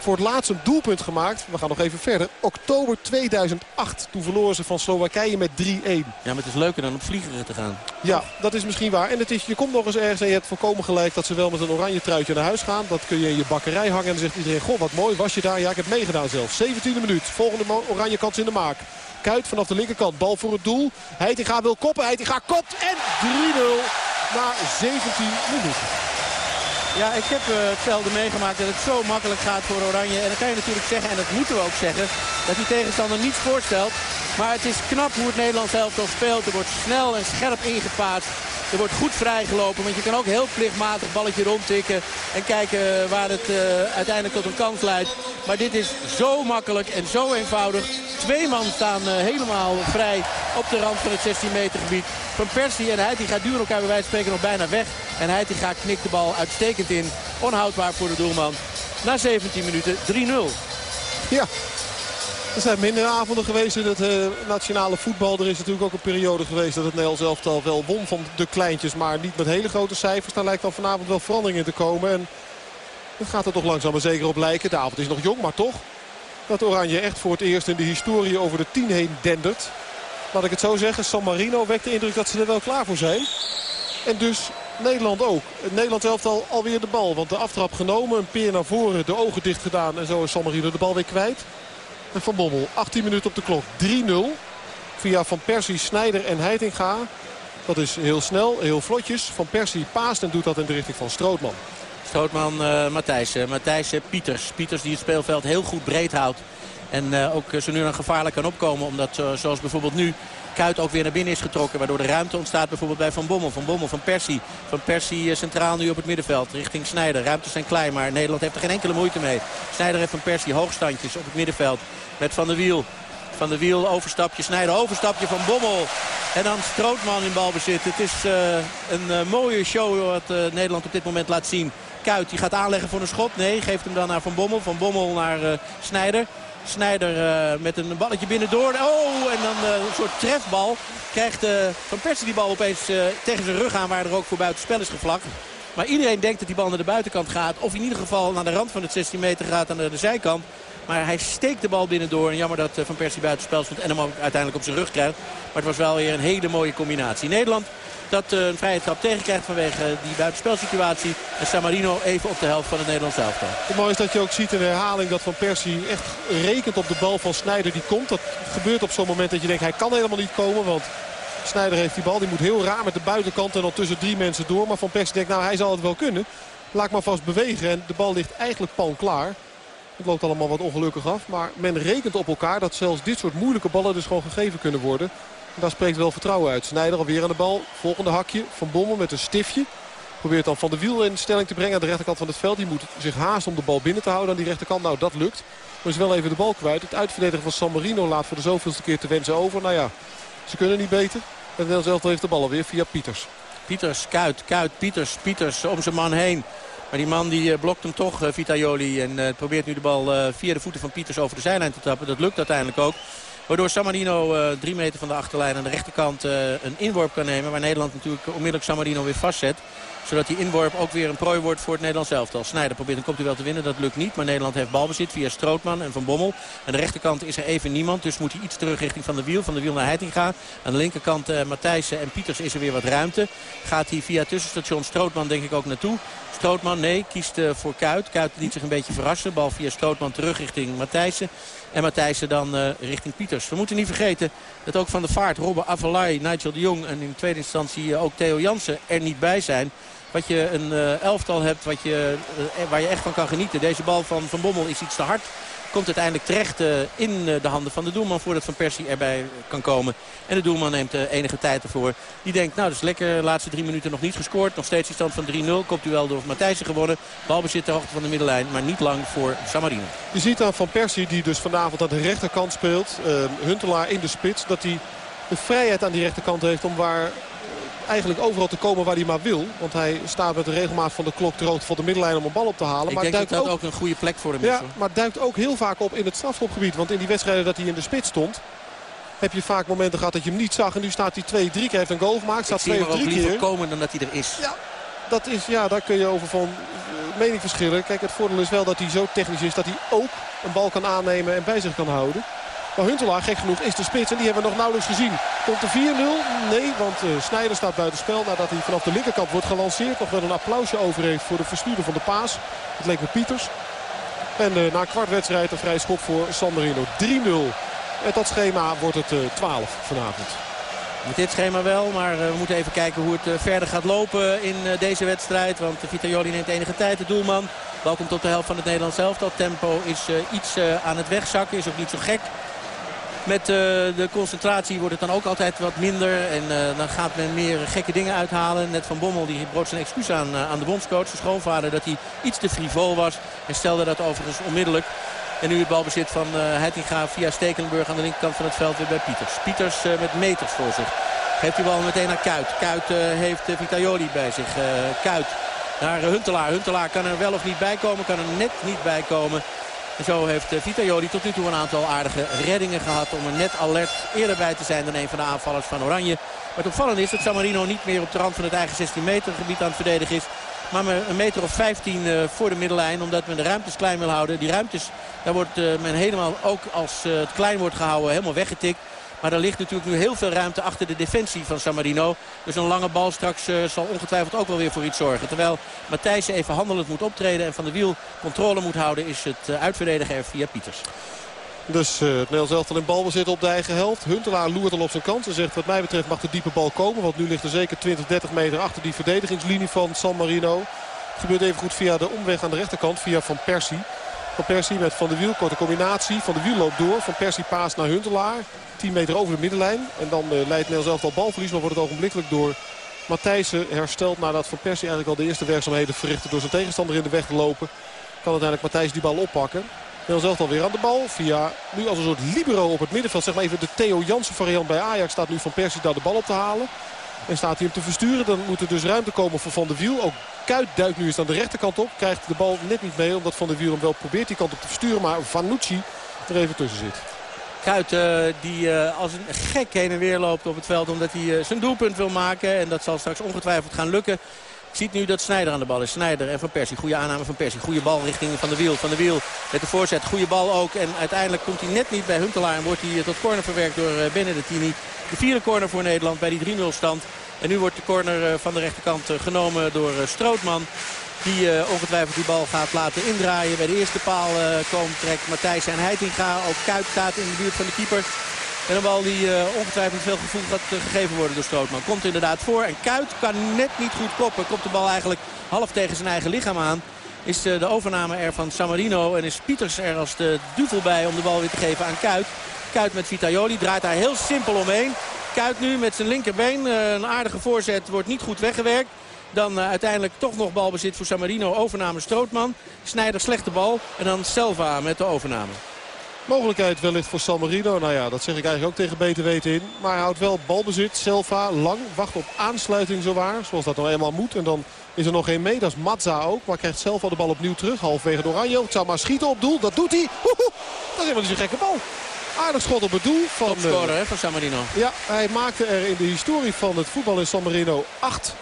voor het laatst een doelpunt gemaakt. We gaan nog even verder. Oktober 2008. Toen verloren ze van Slowakije met 3-1. Ja, maar het is leuker dan op vliegeren te gaan. Ja, dat is misschien waar. En het is, je komt nog eens ergens en je hebt volkomen gelijk dat ze wel met een oranje truitje naar huis gaan. Dat kun je in je bakkerij hangen en dan zegt iedereen, goh wat mooi, was je daar? Ja, ik heb meegedaan zelf. 17e minuut, volgende oranje kans in de maak. Kuit vanaf de linkerkant, bal voor het doel. Heitinga wil koppen, Heitinga kopt en 3-0 na 17 minuten. Ja, ik heb uh, hetzelfde meegemaakt dat het zo makkelijk gaat voor Oranje. En dan kan je natuurlijk zeggen, en dat moeten we ook zeggen, dat die tegenstander niets voorstelt. Maar het is knap hoe het Nederlands elftal speelt. Er wordt snel en scherp ingepaard. Er wordt goed vrijgelopen, want je kan ook heel plichtmatig balletje rondtikken. En kijken waar het uh, uiteindelijk tot een kans leidt. Maar dit is zo makkelijk en zo eenvoudig. Twee man staan uh, helemaal vrij op de rand van het 16 meter gebied. Van Persie en Heitinga duwen elkaar bij wijze van spreken nog bijna weg. En Heitinga knikt de bal uitstekend in. Onhoudbaar voor de doelman. Na 17 minuten 3-0. Ja, er zijn minder avonden geweest in het uh, nationale voetbal. Er is natuurlijk ook een periode geweest dat het Nederlands elftal wel won van de kleintjes. Maar niet met hele grote cijfers. Daar lijkt dan vanavond wel verandering in te komen. En het gaat er toch langzaam maar zeker op lijken. De avond is nog jong, maar toch. Dat Oranje echt voor het eerst in de historie over de 10 heen dendert. Laat ik het zo zeggen. San Marino wekt de indruk dat ze er wel klaar voor zijn. En dus Nederland ook. Het Nederlands elftal alweer de bal. Want de aftrap genomen. Een peer naar voren. De ogen dicht gedaan. En zo is San Marino de bal weer kwijt. Van Bommel, 18 minuten op de klok. 3-0. Via Van Persie, Snijder en Heitinga. Dat is heel snel, heel vlotjes. Van Persie paast en doet dat in de richting van Strootman. Strootman, uh, Matthijs. Matthijs Pieters. Pieters die het speelveld heel goed breed houdt. En uh, ook zo nu dan gevaarlijk kan opkomen. Omdat zoals bijvoorbeeld nu Kuit ook weer naar binnen is getrokken. Waardoor de ruimte ontstaat bijvoorbeeld bij Van Bommel. Van Bommel, Van Persie. Van Persie centraal nu op het middenveld richting Snijder. Ruimtes zijn klein, maar Nederland heeft er geen enkele moeite mee. Snijder heeft Van Persie hoogstandjes op het middenveld. Met Van der Wiel. Van der Wiel, overstapje, Snijder, overstapje van Bommel. En dan Strootman in balbezit. Het is uh, een uh, mooie show wat Nederland op dit moment laat zien. Kuit die gaat aanleggen voor een schot. Nee, geeft hem dan naar Van Bommel. Van Bommel naar Snijder. Snijder uh, met een balletje binnendoor. Oh, en dan uh, een soort trefbal. Krijgt uh, Van Persie die bal opeens tegen zijn rug aan waar er ook voor buitenspel is gevlakt. Maar iedereen denkt dat die bal naar de buitenkant gaat. Of in ieder geval naar de rand van het 16 meter gaat aan de, de zijkant. Maar hij steekt de bal binnendoor. En jammer dat Van Persie buitenspel stond en hem uiteindelijk op zijn rug krijgt. Maar het was wel weer een hele mooie combinatie. Nederland dat een vrije trap tegenkrijgt vanwege die buitenspelsituatie. En Samarino even op de helft van het Nederlands elftal. Het mooie is dat je ook ziet in herhaling dat Van Persie echt rekent op de bal van Snijder die komt. Dat gebeurt op zo'n moment dat je denkt hij kan helemaal niet komen. Want Snijder heeft die bal. Die moet heel raar met de buitenkant en dan tussen drie mensen door. Maar Van Persie denkt nou hij zal het wel kunnen. Laat maar vast bewegen. En de bal ligt eigenlijk pan klaar. Het loopt allemaal wat ongelukkig af. Maar men rekent op elkaar dat zelfs dit soort moeilijke ballen dus gewoon gegeven kunnen worden. Daar spreekt wel vertrouwen uit. Snijder alweer aan de bal. Volgende hakje. Van Bommel met een stiftje. Probeert dan Van de Wiel in stelling te brengen aan de rechterkant van het veld. Die moet zich haasten om de bal binnen te houden aan die rechterkant. Nou, dat lukt. Maar is wel even de bal kwijt. Het uitverdedigen van San Marino laat voor de zoveelste keer te wensen over. Nou ja, ze kunnen niet beter. En Nederlands elftal heeft de bal alweer via Pieters. Pieters, Kuit, Kuit, Pieters, Pieters om zijn man heen. Maar die man die blokt hem toch, Vitalioli. En uh, probeert nu de bal via de voeten van Pieters over de zijlijn te trappen. Dat lukt uiteindelijk ook. Waardoor San Marino uh, drie meter van de achterlijn aan de rechterkant uh, een inworp kan nemen. Waar Nederland natuurlijk onmiddellijk San Marino weer vastzet. Zodat die inworp ook weer een prooi wordt voor het Nederlands elftal. Snijder probeert een kopduel te winnen, dat lukt niet. Maar Nederland heeft balbezit via Strootman en Van Bommel. Aan de rechterkant is er even niemand. Dus moet hij iets terug richting Van de Wiel. Van de Wiel naar Heitinga. Aan de linkerkant uh, Matthijssen en Pieters is er weer wat ruimte. Gaat hij via tussenstation Strootman denk ik ook naartoe. Strootman, nee, kiest voor Kuit. Kuit liet zich een beetje verrassen. Bal via Strootman terug richting Matthijssen. En Matthijssen dan uh, richting Pieters. We moeten niet vergeten dat ook Van de Vaart, Robben Avalai, Nigel de Jong... en in tweede instantie uh, ook Theo Jansen er niet bij zijn. Wat je een uh, elftal hebt wat je, waar je echt van kan genieten. Deze bal van Van Bommel is iets te hard. Komt uiteindelijk terecht uh, in uh, de handen van de doelman voordat Van Persie erbij kan komen. En de doelman neemt enige tijd ervoor. Die denkt, nou dat is lekker, laatste drie minuten nog niet gescoord. Nog steeds die stand van 3-0. Komt u wel door Matthijssen gewonnen. Balbezit ter hoogte van de middenlijn, maar niet lang voor Samarino. Je ziet aan Van Persie, die dus vanavond aan de rechterkant speelt. Huntelaar in de spits, dat hij de vrijheid aan die rechterkant heeft om waar eigenlijk overal te komen waar hij maar wil. Want hij staat met de regelmaat van de klok te rood voor de middenlijn om een bal op te halen. Ik maar denk duikt dat dat ook, ook een goede plek voor hem is. hoor. maar duikt ook heel vaak op in het strafschopgebied. Want in die wedstrijden dat hij in de spits stond... heb je vaak momenten gehad dat je hem niet zag. En nu staat hij twee, drie keer heeft een goal gemaakt. Staat twee of drie keer. komen dan dat hij er is. Ja, dat is, ja, daar kun je over van eh, mening verschillen. Kijk, het voordeel is wel dat hij zo technisch is dat hij ook een bal kan aannemen en bij zich kan houden. Maar Huntelaar, gek genoeg, is de spits en die hebben we nog nauwelijks gezien. Komt de 4-0? Nee, want uh, Snijder staat buitenspel nadat hij vanaf de linkerkant wordt gelanceerd. Nog wel een applausje over heeft voor de verstuurder van de paas. Het leek me Pieters. En uh, na een kwart wedstrijd een vrij schop voor San Marino. 3-0. Met dat schema wordt het uh, 12 vanavond. Met dit schema wel, maar we moeten even kijken hoe het verder gaat lopen in deze wedstrijd. Want Vitalioli neemt enige tijd, de doelman. Bal komt op de helft van het Nederlands elftal. Tempo is iets aan het wegzakken, is ook niet zo gek. Met de concentratie wordt het dan ook altijd wat minder. En dan gaat men meer gekke dingen uithalen. Net Van Bommel die bood zijn excuus aan, aan de bondscoach, zijn schoonvader, dat hij iets te frivol was. En stelde dat overigens onmiddellijk. En nu het balbezit van uh, Heitinga via Stekelenburg aan de linkerkant van het veld weer bij Pieters. Pieters uh, met meters voor zich. Geeft die bal meteen naar Kuit. Kuit uh, heeft Vitalioli bij zich. Kuit naar Huntelaar. Huntelaar kan er wel of niet bij komen. Kan er net niet bij komen. Zo heeft Vitalioli tot nu toe een aantal aardige reddingen gehad. Om er net alert eerder bij te zijn dan een van de aanvallers van Oranje. Maar het opvallende is dat San Marino niet meer op de rand van het eigen 16 meter gebied aan het verdedigen is. Maar een meter of 15 uh, voor de middellijn. Omdat men de ruimtes klein wil houden. Die ruimtes, daar wordt uh, men helemaal, ook als het klein wordt gehouden, helemaal weggetikt. Maar er ligt natuurlijk nu heel veel ruimte achter de defensie van San Marino. Dus een lange bal straks zal ongetwijfeld ook wel weer voor iets zorgen. Terwijl Matthijssen even handelend moet optreden en van de wiel controle moet houden... is het uitverdedigen er via Pieters. Dus uh, het Nederlands elftal in balbezit op de eigen helft. Huntelaar loert al op zijn kant. Hij zegt wat mij betreft mag de diepe bal komen. Want nu ligt er zeker 20, 30 meter achter die verdedigingslinie van San Marino. Het gebeurt even goed via de omweg aan de rechterkant. Via Van Persie. Van Persie met Van de Wiel. Korte combinatie. Van de Wiel loopt door. Van Persie paast naar Huntelaar. 10 meter over de middenlijn. En dan uh, leidt Nederlands elftal balverlies. Maar wordt het ogenblikkelijk door Matthijssen hersteld. Nadat Van Persie eigenlijk al de eerste werkzaamheden verrichtte. Door zijn tegenstander in de weg te lopen. Kan uiteindelijk Matthijs die bal oppakken. Nederlands elftal weer aan de bal. Via nu als een soort libero op het middenveld. Zeg maar even de Theo Jansen variant bij Ajax. Staat nu Van Persie daar de bal op te halen. En staat hij hem te versturen. Dan moet er dus ruimte komen voor Van der Wiel. Ook Kuit duikt nu eens aan de rechterkant op. Krijgt de bal net niet mee. Omdat Van der Wiel hem wel probeert die kant op te versturen. Maar Vanucci er even tussen zit. Kuit uh, die uh, als een gek heen en weer loopt op het veld. Omdat hij uh, zijn doelpunt wil maken. En dat zal straks ongetwijfeld gaan lukken. Ziet nu dat Snijder aan de bal is. Snijder en Van Persie. Goede aanname van Persie. Goede bal richting Van de Wiel. Van de Wiel met de voorzet. Goede bal ook. En uiteindelijk komt hij net niet bij Huntelaar. En wordt hij tot corner verwerkt door Benedettini. De vierde corner voor Nederland bij die 3-0 stand. En nu wordt de corner van de rechterkant genomen door Strootman. Die ongetwijfeld die bal gaat laten indraaien. Bij de eerste paal komt trekt Matthijs en Heitinga. Ook Kuit staat in de buurt van de keeper. En een bal die ongetwijfeld veel gevoel gaat gegeven worden door Strootman. Komt inderdaad voor. En Kuit kan net niet goed koppen. Komt de bal eigenlijk half tegen zijn eigen lichaam aan. Is de overname er van Samarino. En is Pieters er als de duvel bij om de bal weer te geven aan Kuit. Kuit met Vitaioli draait daar heel simpel omheen. Kuit nu met zijn linkerbeen. een aardige voorzet wordt niet goed weggewerkt. Dan uh, uiteindelijk toch nog balbezit voor San Marino. Overname Strootman. Snijder slechte bal. En dan Selva met de overname. Mogelijkheid wellicht voor San Marino. Nou ja, dat zeg ik eigenlijk ook tegen beter weten in. Maar hij houdt wel balbezit. Selva lang. Wacht op aansluiting zowaar. Zoals dat nou eenmaal moet. En dan is er nog geen mee. Dat is Mazza ook. Maar krijgt Selva de bal opnieuw terug. Halfwege door Oranje. Het zou maar schieten op doel. Dat doet hij. Dat is helemaal gekke bal. Aardig schot op het doel. Van, Topscorer uh, van San Marino. Ja, hij maakte er in de historie van het voetbal in San Marino 8.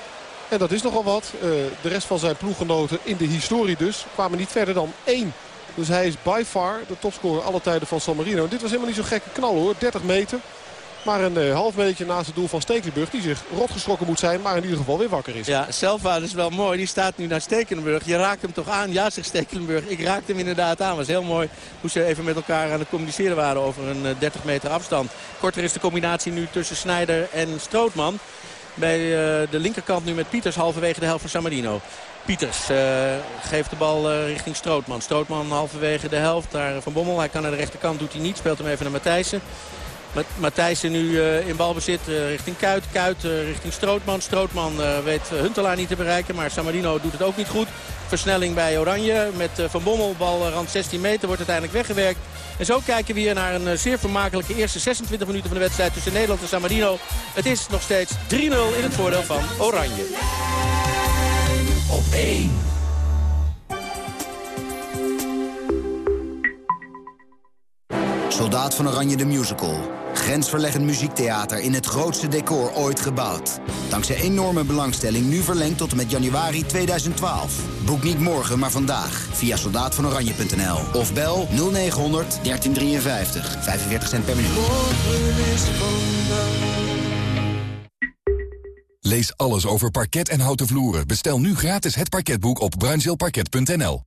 En dat is nogal wat. Uh, de rest van zijn ploeggenoten in de historie dus kwamen niet verder dan één. Dus hij is by far de topscorer alle tijden van San Marino. En dit was helemaal niet zo'n gekke knal hoor. 30 meter. Maar een uh, half metertje naast het doel van Stekelenburg. Die zich rotgeschrokken moet zijn. Maar in ieder geval weer wakker is. Ja, Selva is wel mooi. Die staat nu naar Stekelenburg. Je raakt hem toch aan? Ja, zegt Stekelenburg. Ik raakte hem inderdaad aan. was heel mooi hoe ze even met elkaar aan het communiceren waren over een uh, 30 meter afstand. Korter is de combinatie nu tussen Snijder en Strootman. Bij uh, de linkerkant nu met Pieters halverwege de helft van San Marino. Pieters geeft de bal richting Strootman. Strootman halverwege de helft. Daar Van Bommel. Hij kan naar de rechterkant. Doet hij niet. Speelt hem even naar Matthijssen. Matthijssen nu uh, in balbezit richting Kuit. Kuit richting Strootman. Strootman weet Huntelaar niet te bereiken. Maar Samarino doet het ook niet goed. Versnelling bij Oranje met Van Bommel. Bal rand 16 meter. Wordt uiteindelijk weggewerkt. En zo kijken we hier naar een zeer vermakelijke eerste 26 minuten van de wedstrijd tussen Nederland en San Marino. Het is nog steeds 3-0 in het voordeel van Oranje. Op 1. Soldaat van Oranje de Musical. Grensverleggend muziektheater in het grootste decor ooit gebouwd. Dankzij enorme belangstelling nu verlengd tot en met januari 2012. Boek niet morgen, maar vandaag via soldaatvanoranje.nl. Of bel 0900 1353. 45 cent per minuut. Lees alles over parket en houten vloeren. Bestel nu gratis het parketboek op bruinzeelparket.nl.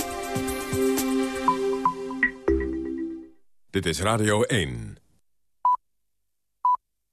Dit is Radio 1.